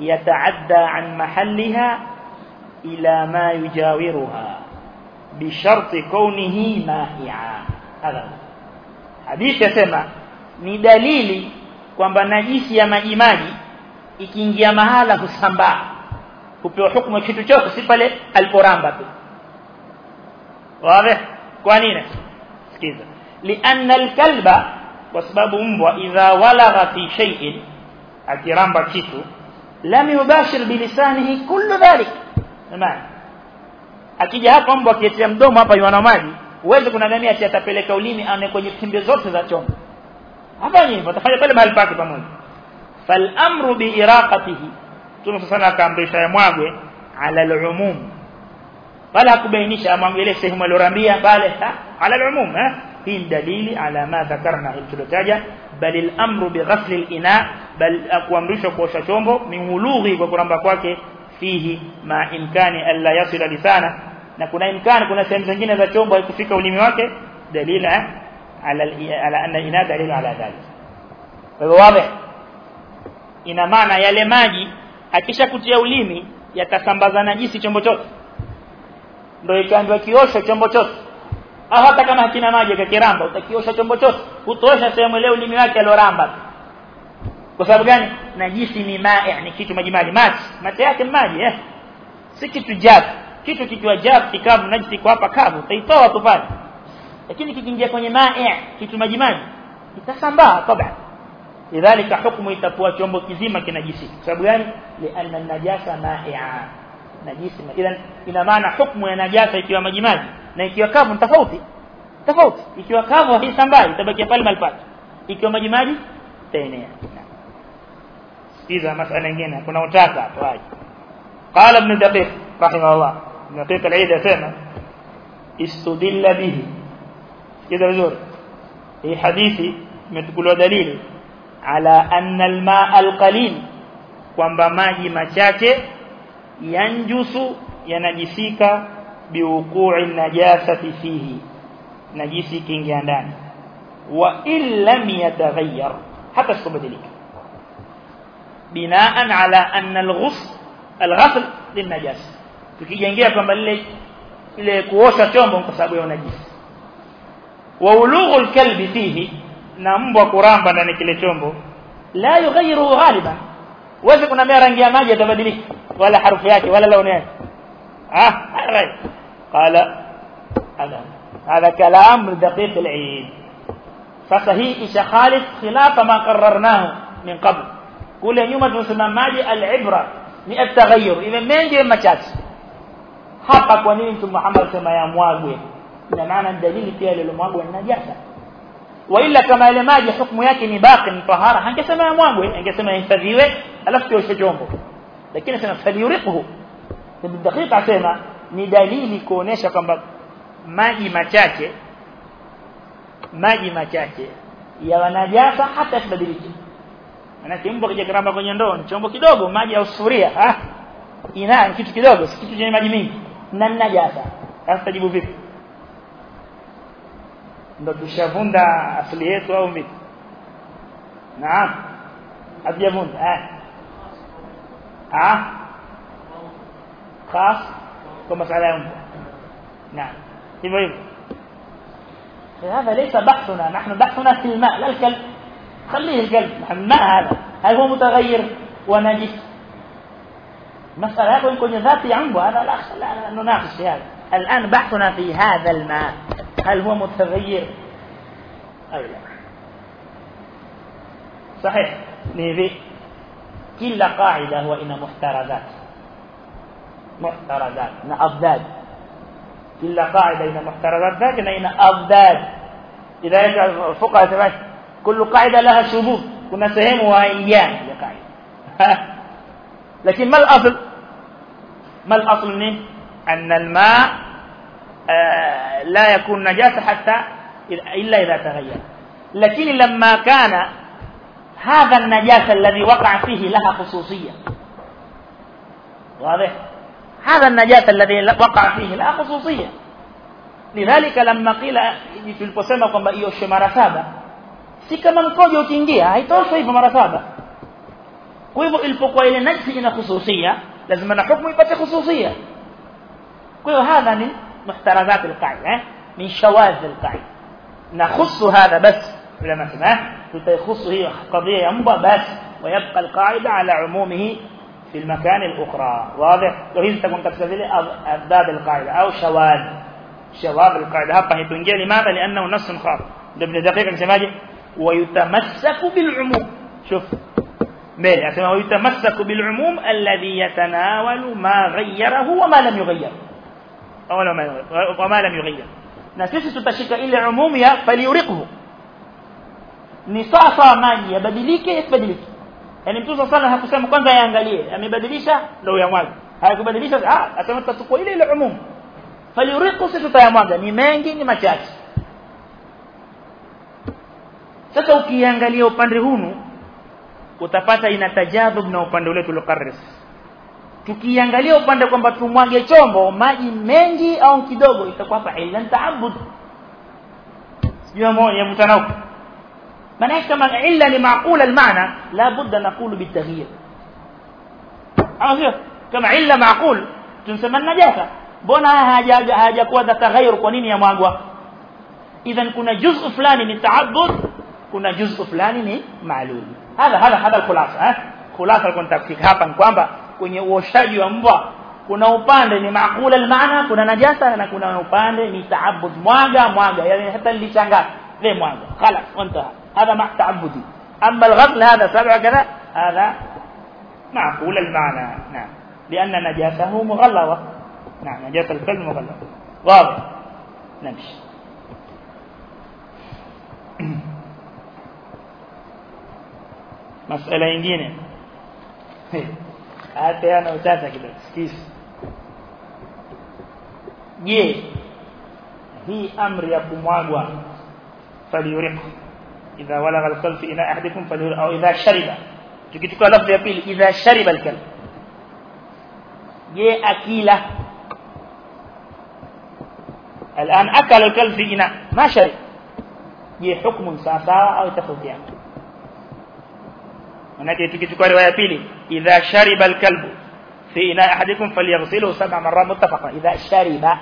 يتعدى عن محلها إلى ما يجاورها بشرط كونه مائعا هذا حديث يسمى ni dalili kwamba najisi ya maji maji ikiingia mahala husambaa. Kupewa hukumu kitu chote si pale aliporamba tu. Wazi? Kwa nini? Sikiza. Lianna alkalba kwa sababu mbwa idha walagha fi shay'in akiramba kitu lam yubashir bilisanihi kullu dhalik. Maana akija hapa mbwa akiatia mdomo hapa yuana maji uweze kunadhania atapeleka ulimi ane kwenye pembe zote za chombo hapa ni hivyo atafanya pale mahali pake pamoja fal amru bi iraqatihi Mtume sana akaamrisha yamwagwe ala al-umum wala kubainisha amwangelee sehemu alorambia bale ala al-umum eh hii dalili ala ma dhakarna tulotaja bal al-amru bi ghasl al-ina bal kuamrishwa kuosha chombo min ulughi kwa kuramba kwake fihi ma imkani alla yasila lisana na kuna imkani kuna sehemu zingine za chombo haikufika ulimi wake dalila ala anna ina dalil ala dhalik kwa wazi ina maana yale maji akishakutia ulimi yatasambaza najisi chombo chote ndio ikaambiwa kiosho chombo chote au hata kama hakina maji kakiramba utakiosha chombo chote utosha sehemu ile ulimi wake aloramba kwa sababu gani najisi ni maa ni kitu maji maji maji mate yake maji eh si kitu jab kitu kikiwa jab kikavu najisi kwa hapa kavu utaitoa tu pale lakini kikiingia kwenye maa kitu maji maji itasambaa tabia lidhalika hukumu itakuwa chombo kizima kinajisi sababu gani lianna najasa ma'i'a najisi ila ina maana hukumu ya najasa ikiwa maji maji na ikiwa kavu tofauti tofauti ikiwa kavu haisambai itabakia pale mahali pake ikiwa maji maji taenea sikiza masala nyingine kuna utaka hapo aje qala ibn daqiq rahimahullah daqiq al-aid asema istudilla bihi kida vizuri hii hadithi imetukuliwa dalili ala anna almaa alqalil kwamba maji machache yanjusu yanajisika biwuqu'i najasati fihi najisi kiingia ndani wa illam yataghayyar hata sikubadilika binaan ala anna alghusl alghasl linajasa tukijengea kwamba lile ile kuosha chombo kwa sababu ya unajisi وولوغ الكلب فيه نمبو قرامبا نكلي شومبو لا يغيره غالبا. وزك نمي رنجي ماجي تبدلي ولا حرف ياتي ولا لون ياتي آه حرق. قال هذا هذا كلام دقيق العيد فصحيح إش خالد خلاف ما قررناه من قبل كل يوم تسمى ماجي العبرة من التغير إذا مين جي ما شاتش حقك ونين ثم محمد سما يا ina maana dalili pia ile ilomwagwa ni najasa wa ila kama ile maji hukumu yake ni baki ni tahara hangesema yamwagwe angesema yahifadhiwe alafu kioshe chombo lakini sema faliyuriquhu ibn daqiq asema ni dalili kuonesha kwamba maji machache maji machache ya wanajasa hata yasibadilike maana kimbo kija kiramba kwenye ndoo ni chombo kidogo maji ya sufuria ah ina kitu kidogo si kitu chenye maji mingi na najasa sasa tajibu vipi ndo tushavunda asili yetu au vipi naam hatujavunda eh ah khas kwa masala ya mbwa نعم hivyo hivyo هذا ليس بحثنا نحن بحثنا في الماء لا الكلب خليه الكلب الماء هذا هل هو متغير ونجس مسألة يكون كون ذاتي عنه هذا لا نناقش هذا الآن بحثنا في هذا الماء. هل هو متغير؟ أو لا. صحيح. نيفي. كل قاعدة هو إن محترزات. محترزات. أضداد كل قاعدة إن محترزات. ذات إن أضداد إذا الفقهاء تبعت كل قاعدة لها شذوذ. كنا سهم وإيان قاعدة <laughs> لكن ما الأصل؟ ما الأصل منه أن الماء آه، لا يكون نجاسة حتى إلا إذا تغير. لكن لما كان هذا النجاسة الذي وقع فيه لها خصوصية. واضح؟ هذا النجاسة الذي وقع فيه لها خصوصية. لذلك لما قيل في القسمة قم بإيوش مرة سابة سيكا من قد يتنجيها هي شيء بمرة سابة ويبقى الفقوة إلى نجسي خصوصية لازم أنا حكمي بتي خصوصية. Hadha ni muhtarazat alqaida eh min shawadh alqaida نخص هذا بس لما سماه تخص هي قضية ينبى بس ويبقى القاعدة على عمومه في المكان الأخرى. واضح؟ وهي تكون تفسير أسباب القاعدة أو شواذ. شواذ القاعدة. هبا هتنجي لماذا؟ لأنه نص خاص ابن دقيق سماجه ويتمسك بالعموم. شوف. مالي أسمى ويتمسك بالعموم الذي يتناول ما غيره وما لم وما لم يغير na sisi tutashika ile umumu ya faliuriqhu ni sasa maji yabadilike yasibadilike yani mtu sana hakusema kwanza yaangalie amebadilisha ndio yamwaga hayakubadilisha ah asema tutachukua ile ile umumu faliuriqhu sisi tutayamwaga ni mengi ni machache sasa ukiangalia upande hunu utapata ina tajadhub na upande ule tulokarris tukiangalia upande kwamba tumwage chombo maji mengi au kidogo itakuwa hapa illa taabud sio moja mtana huko maana kama illa ni maaqula almaana la budda naqulu bitaghyir au kama illa maaqul tunasema najasa mbona haja hajakuwa taghayyur kwa nini yamwagwa idhan kuna juz'u fulani ni taabud kuna juz'u fulani ni maalum hadha hadha hadha khulasa eh khulasa kwa tafsiri hapa ni kwamba kwenye uoshaji wa mbwa kuna upande ni maakula almaana kuna najasa na kuna upande ni taabud mwaga mwaga yani hata nilichanga le mwaga خلاص وانتهى هذا مع تعبدي اما الغسل هذا سبع كذا هذا معقول المعنى نعم لأن نجاسه مغلظه نعم نجاسه الكلب مغلظه واضح نمشي مسألة nyingine hata أنا utata kidogo sikisi je hii amri ya kumwagwa faliurika إذا ولغ الكلب في اناء أحدكم فليور أو إذا شرب. تكتبوا لفظ يقول إذا شرب الكلب. إيه اكيلا الآن أكل الكلب في اناء ما شرب. إيه حكم ساسا أو تفوتيان manake tukichukua riwaya pili idha shariba alkalbu fi ina ahadikum falyaghsiluhu sab'a marrat muttafaqa idha shariba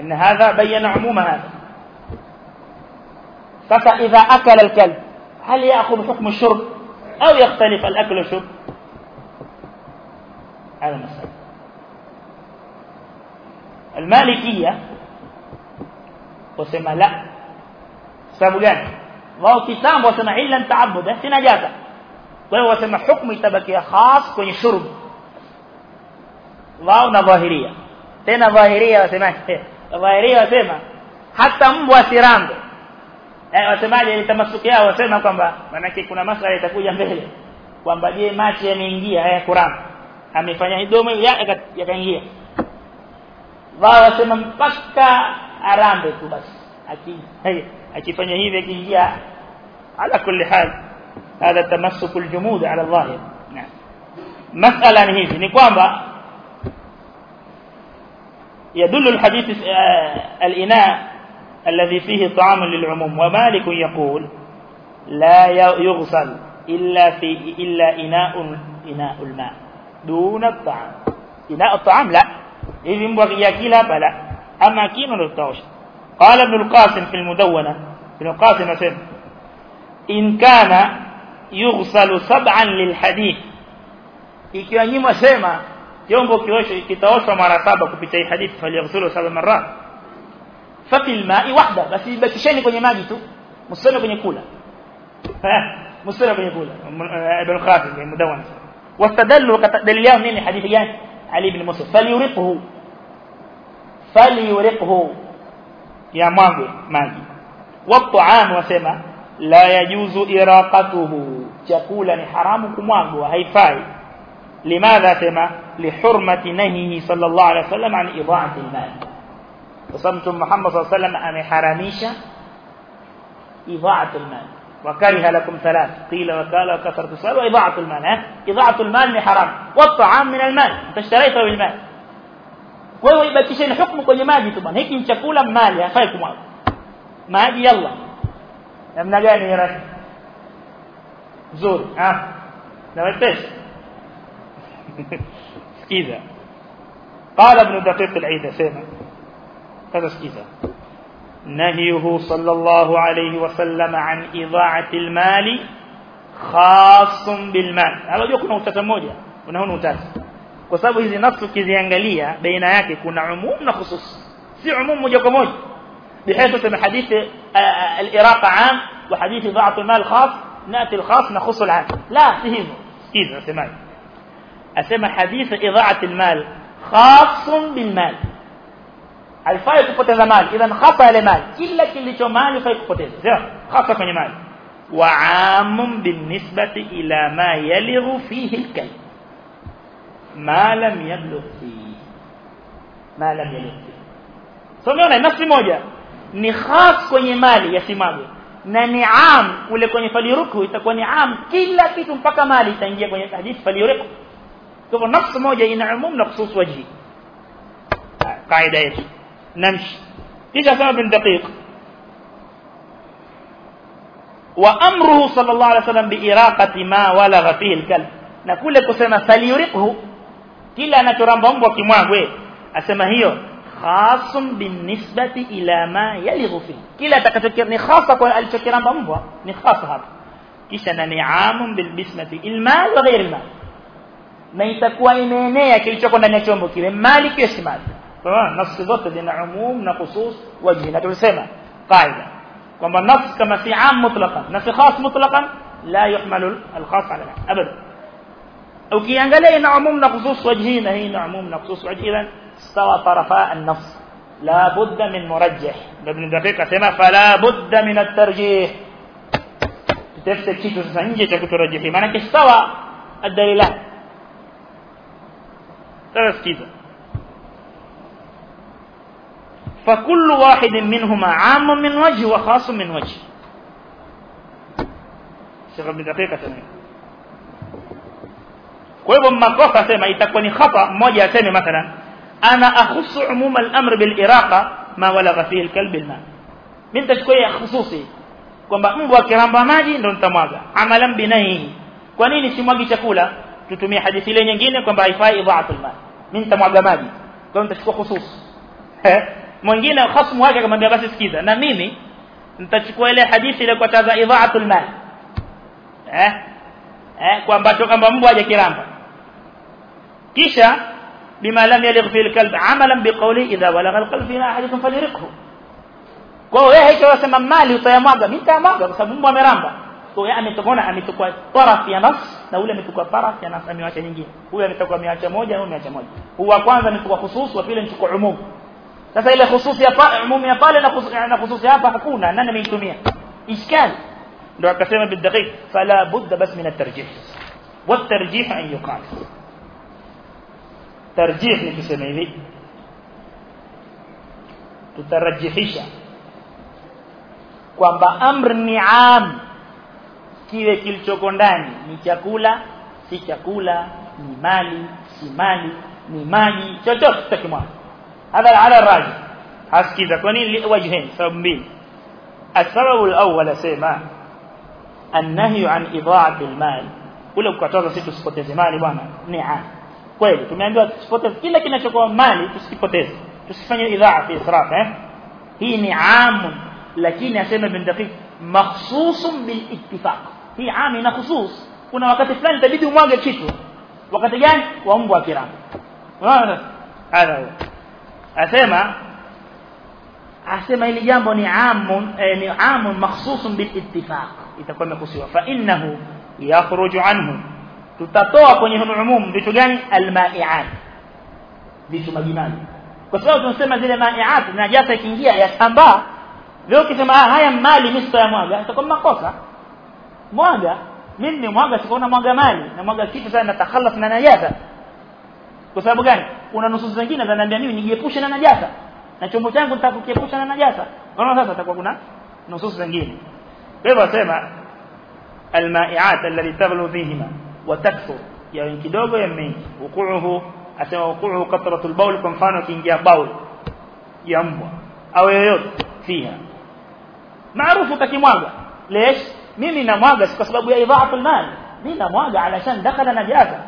ان هذا بين عموم هذا sasa idha akala alkalb hal ya'khudh hukm الشرب أو يختلف الاكل والشرب هذا مسألة المالكية wasema la sababu gani wao kitambo wasema illa ta'abbud si najasa kwa hiyo wasema hukumu itabakia khas kwenye shurb wao na dhahiria tena dhahiria wasemaje dhahiria wasema hata mbwa asirambe eh wasemaje ile tamasuki yao wasema kwamba manake kuna masala itakuja mbele kwamba je machi yameingia haya Qur'an amefanya hidomo yakaingia wao wasema mpaka arambe tu basi akifanya hivi akiingia ala kulli hal هذا تمسك الجمود على الظاهر. نعم. مسألة hivi kwamba يدل الحديث الإناء الذي فيه طعام للعموم. ومالك يقول لا يغسل إلا في إلا إناء إناء الماء دون الطعام. إناء الطعام لا. إذا ينبغي يأكل hapa لا أما كينو للتوش قال ابن القاسم في المدونة ابن القاسم يقول إن كان يغسل سبعا للحديث ikiwa nyinyi mwasema kiombo kiosho kitaoshwa mara saba kupitia hii hadithi faliyaghsulu saba mara fafil ma'i wahda basi bakisheni kwenye maji tu mseme kwenye kula mseme kwenye kula ibn qasim mudawan wastadallu dalili yao nini hadithi gani ali ibn musa falyuriqhu falyuriqhu ya mwangu maji والطعام wasema la yajuzu iraqatuhu chakula ni haramu kumwagwa haifai limadha sema lihurmati nahihi sallallahu alaihi wasallam an idaati almal wasamtu muhammad sallallahu alaihi wasallam ameharamisha idaati almal وكره لكم ثلاث قيل وكال وكثرة السؤال وإضاعة المال ها إضاعة المال من حرام والطعام من المال أنت اشتريته بالمال wewe ibakisheni hukumu kwenye maji tu bwana hiki ni chakula mali hafai kumwaga maji yalla namna gani ya rafi nzuri ah na wepesi sikiza قال ابن دقيق العيد سيما هذا سكيزة نهيه صلى الله عليه وسلم عن إضاعة المال خاص بالمال هذا جو kuna utata mmoja kuna huna utata kwa sababu hizi nafsi ukiziangalia baina yake kuna umum na khusus si umum moja kwa moja بحيث في حديث آه، آه، الإراقة عام وحديث إضاعة المال خاص نأتي الخاص نخص العام. لا فهم إذن سمعي أسمى حديث إضاعة المال خاص بالمال. الفائق كفوت المال؟ إذا خطا المال. إلا كل شو مال فاي كفوت خاصة من المال. وعام بالنسبة إلى ما يلغ فيه الكلب. ما لم يبلغ فيه. ما لم يبلغ فيه. سمعنا نفس الموجه ni khas kwenye mali yasimame na ni am kule kwenye faliruku itakuwa ni am kila kitu mpaka mali itaingia kwenye hadithi faliruku kwa hivyo nafsi moja ina umum na khusus wajhi kaida yetu نمشي إيش سبب دقيق وامره صلى الله عليه وسلم باراقه ما ولغ فيه الكلب na kule kusema faliyuriqhu kila anachoramba mbwa kimwagwe asema hiyo khasum binisbati ila ma yalighu fi kila atakachokira ni khasa kwa alichokiramba mbwa ni khasa hapa kisha na ni'amun bil bismati ilmal wa ghayr almal na itakuwa imeenea kilichoko ndani ya chombo kile mali kiasi mali kwa nafsi zote zina umum na khusus wajhi na tulisema qaida kwamba nafsi kama si am mutlaqan na si khas mutlaqan la yuhmalu al khas ala abada ukiangalia ina umum na khusus wajhi na hii ina umum na khusus wajhi استوى طرفا النص. لا بد من مرجح. ابن دقيق اسمع فلا بد من الترجيح. تفسك شيء تسنج تك ترجحي معنى استوى الدليل. ترس كذا فكل واحد منهما عام من وجه وخاص من وجه. شيخ ابن دقيق اسمع kwa hivyo makosa sema itakuwa ni hapa mmoja aseme mathalan umum al-amr bil iraqa ma walagha fihi al-kalb al-ma mimi nitachukua ya khususi kwamba mbwa akiramba maji ndo nitamwaga amalan binahi kwa nini simwagi chakula tutumie hadithi ile nyingine kwamba haifai idhaatul mal mimi nitamwaga maji kwa hiyo nitachukua khususi mwingine khasmu wake akamwambia basi sikiza na mimi nitachukua ile hadithi ile kwa taza idhaatul mal eh eh kwamba kwamba mbwa aje kiramba kisha bima lam yaligh fi alkalb amalan biqawli idha walagha alqalb fi ahadikum falyriqhu kwa hiyo yeye wasema mali utayamwaga nitamwaga kwa sababu mbwa ameramba kwa hiyo ametokona amechukua taraf ya nafs na ule amechukua taraf na ameacha nyingine huyu ametoka ameacha moja na ameacha moja huwa kwanza amechukua khusus wa pili amechukua umum sasa ile khususi ya pale umum ya pale na khususi hapa hakuna nani ameitumia iskali ndio akasema bidaqiq fala budda bas min at-tarjih والترجيح أن يقال ترجيح nikisema hivi tutarajihisha kwamba amr ni am kiwe kilichoko ndani ni chakula si chakula ni mali si mali ni maji chochote tutakimwa hadha ala raji hasikiza kwa nini wajhain sababu mbili السبب الأول سيما النهي عن إضاعة المال kukataza sisi tusipoteze mali bwana ni am kweli tumeambiwa tusipoteze kila kinachokuwa mali tusipoteze tusifanye idhaa fi israf eh hii ni am lakini asema bin daqiq makhsusun bil ittifaq hii am ina khusus kuna wakati fulani itabidi umwage kitu wakati gani wa mbwa kiram unaona hada asema asema hili jambo ni eh, ni amun makhsusun bil ittifaq itakuwa imekusiwa fa innahu yakhruju anhu tutatoa kwenye umum vitu gani almai'at vitu majinani kwa sababu tunasema zile mai'at najasa ikiingia yasambaa leo ukisema haya mali mimi ya mwaga itakuwa makosa mwaga mimi ni mwaga sikuona mwaga mali na mwaga kitu sana natakhalas na najasa kwa sababu gani kuna nusu zingine zinaniambia mimi nijiepushe na najasa na chombo changu nitakukiepusha na najasa unaona sasa itakuwa kuna nusu zingine kwa hivyo sema المائعات التي تغلو فيهما وتكثر يعني wukuuhu asema wukuuhu katratul bawl kwa mfano kiingia bawl ya mbwa au yoyote fiha maarufu takimwaga lesh mimi namwaga kwa sababu ya idhaatul mal mimi namwaga alashan dakhala najasa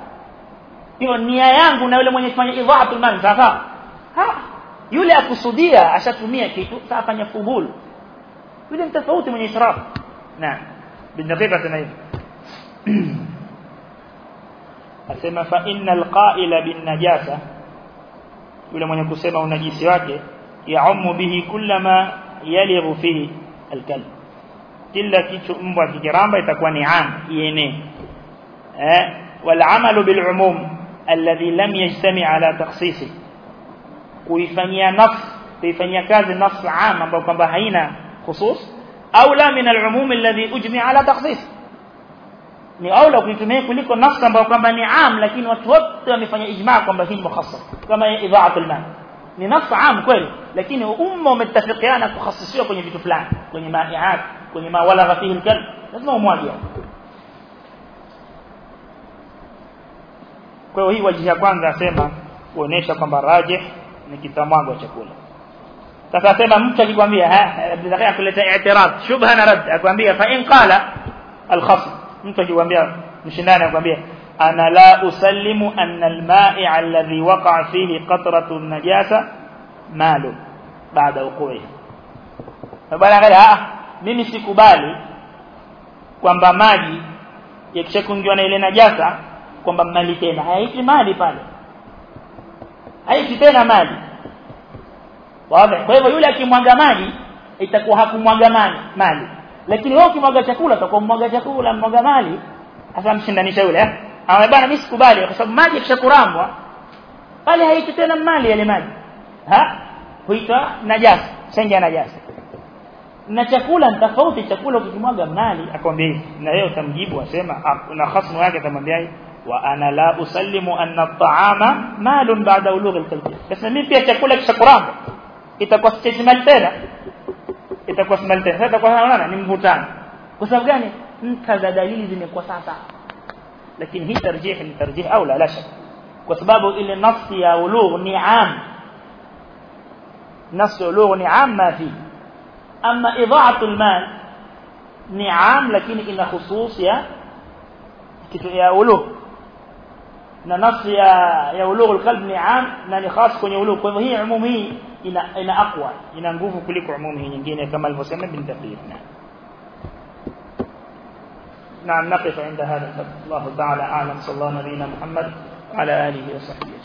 hiyo nia yangu na yule mwenye kufanya idhaatul mal sasa ha yule akusudia ashatumia kitu sasa afanya fubul yule mtofauti mwenye israf naam بالدقيقة سنين asema fa innal qa'ila bin najasa yule mwenye kusema unajisi wake yaumu bihi kullama yalighu fihi alkalb kila kitu mbwa kikiramba itakuwa ni am iene eh wal amalu bil umum alladhi lam yajtami ala takhsisi kuifanyia nafs kuifanyia kazi nafs am ambayo kwamba haina khusus aula min al-umum alladhi ujmi ala takhsis ni aula kuitumia kuliko nafsi ambayo kwamba ni am lakini watu wote wamefanya ijma kwamba hii mukhassas kama idha'at al-mal ni nafsi am kweli lakini umma umetafikiana kukhassisiwa kwenye vitu fulani kwenye ma'iat kwenye ma walagha fihi al-kalb lazima umwaje kwa hiyo hii wajihi ya kwanza asema kuonesha kwamba rajih ni kitamwago chakula sasa asema mtu akikwambia Abdullah akuleta i'tirad shubha na rad akwambia fa in qala al-khasm mtu akikwambia mshindani akwambia ana la usallimu anna al-ma'i alladhi waqa'a fihi qatratu an-najasa malu baada wuqu'i bwana angalia ah mimi sikubali kwamba maji yakishakungiwa na ile najasa kwamba mali tena haiti mali pale haiti tena mali wazi kwa hivyo yule akimwaga maji itakuwa hakumwaga mali lakini wewe ukimwaga chakula utakuwa mwaga chakula mwaga mali hasa mshindanisha yule eh awe bwana mimi sikubali kwa sababu maji kishakurambwa pale haiti tena mali yale maji ha huitwa najasa senja najasa na chakula ni tofauti chakula ukimwaga mali akwambia na yeye utamjibu asema na khasmu yake atamwambia wa ana la usallimu anna at-ta'ama malun ba'da ulugh al-kalbi sasa mimi pia chakula kishakurambwa itakuwa statement tena itakuwa tena sasa kwa unaona ni mvutano kwa sababu gani nta za dalili zimekuwa sasa lakini hii tarjih ni tarjih au la la shaka kwa sababu ile nafsi ya ulugh ni am nafsi ulugh ni am ma fi ama idha'atu al-mal ni am lakini ina khusus ya kitu ya ulugh na nafsi ya ya ulugh al-qalb ni am na ni khas kwenye ulugh kwa hivyo hii umum hii ina ina aqwa ina nguvu kuliko umum hii nyingine kama alivyosema bin daqiq نعم نقف عند هذا الله أعلم صلى الله نبينا محمد وعلى آله وصحبه أجمعين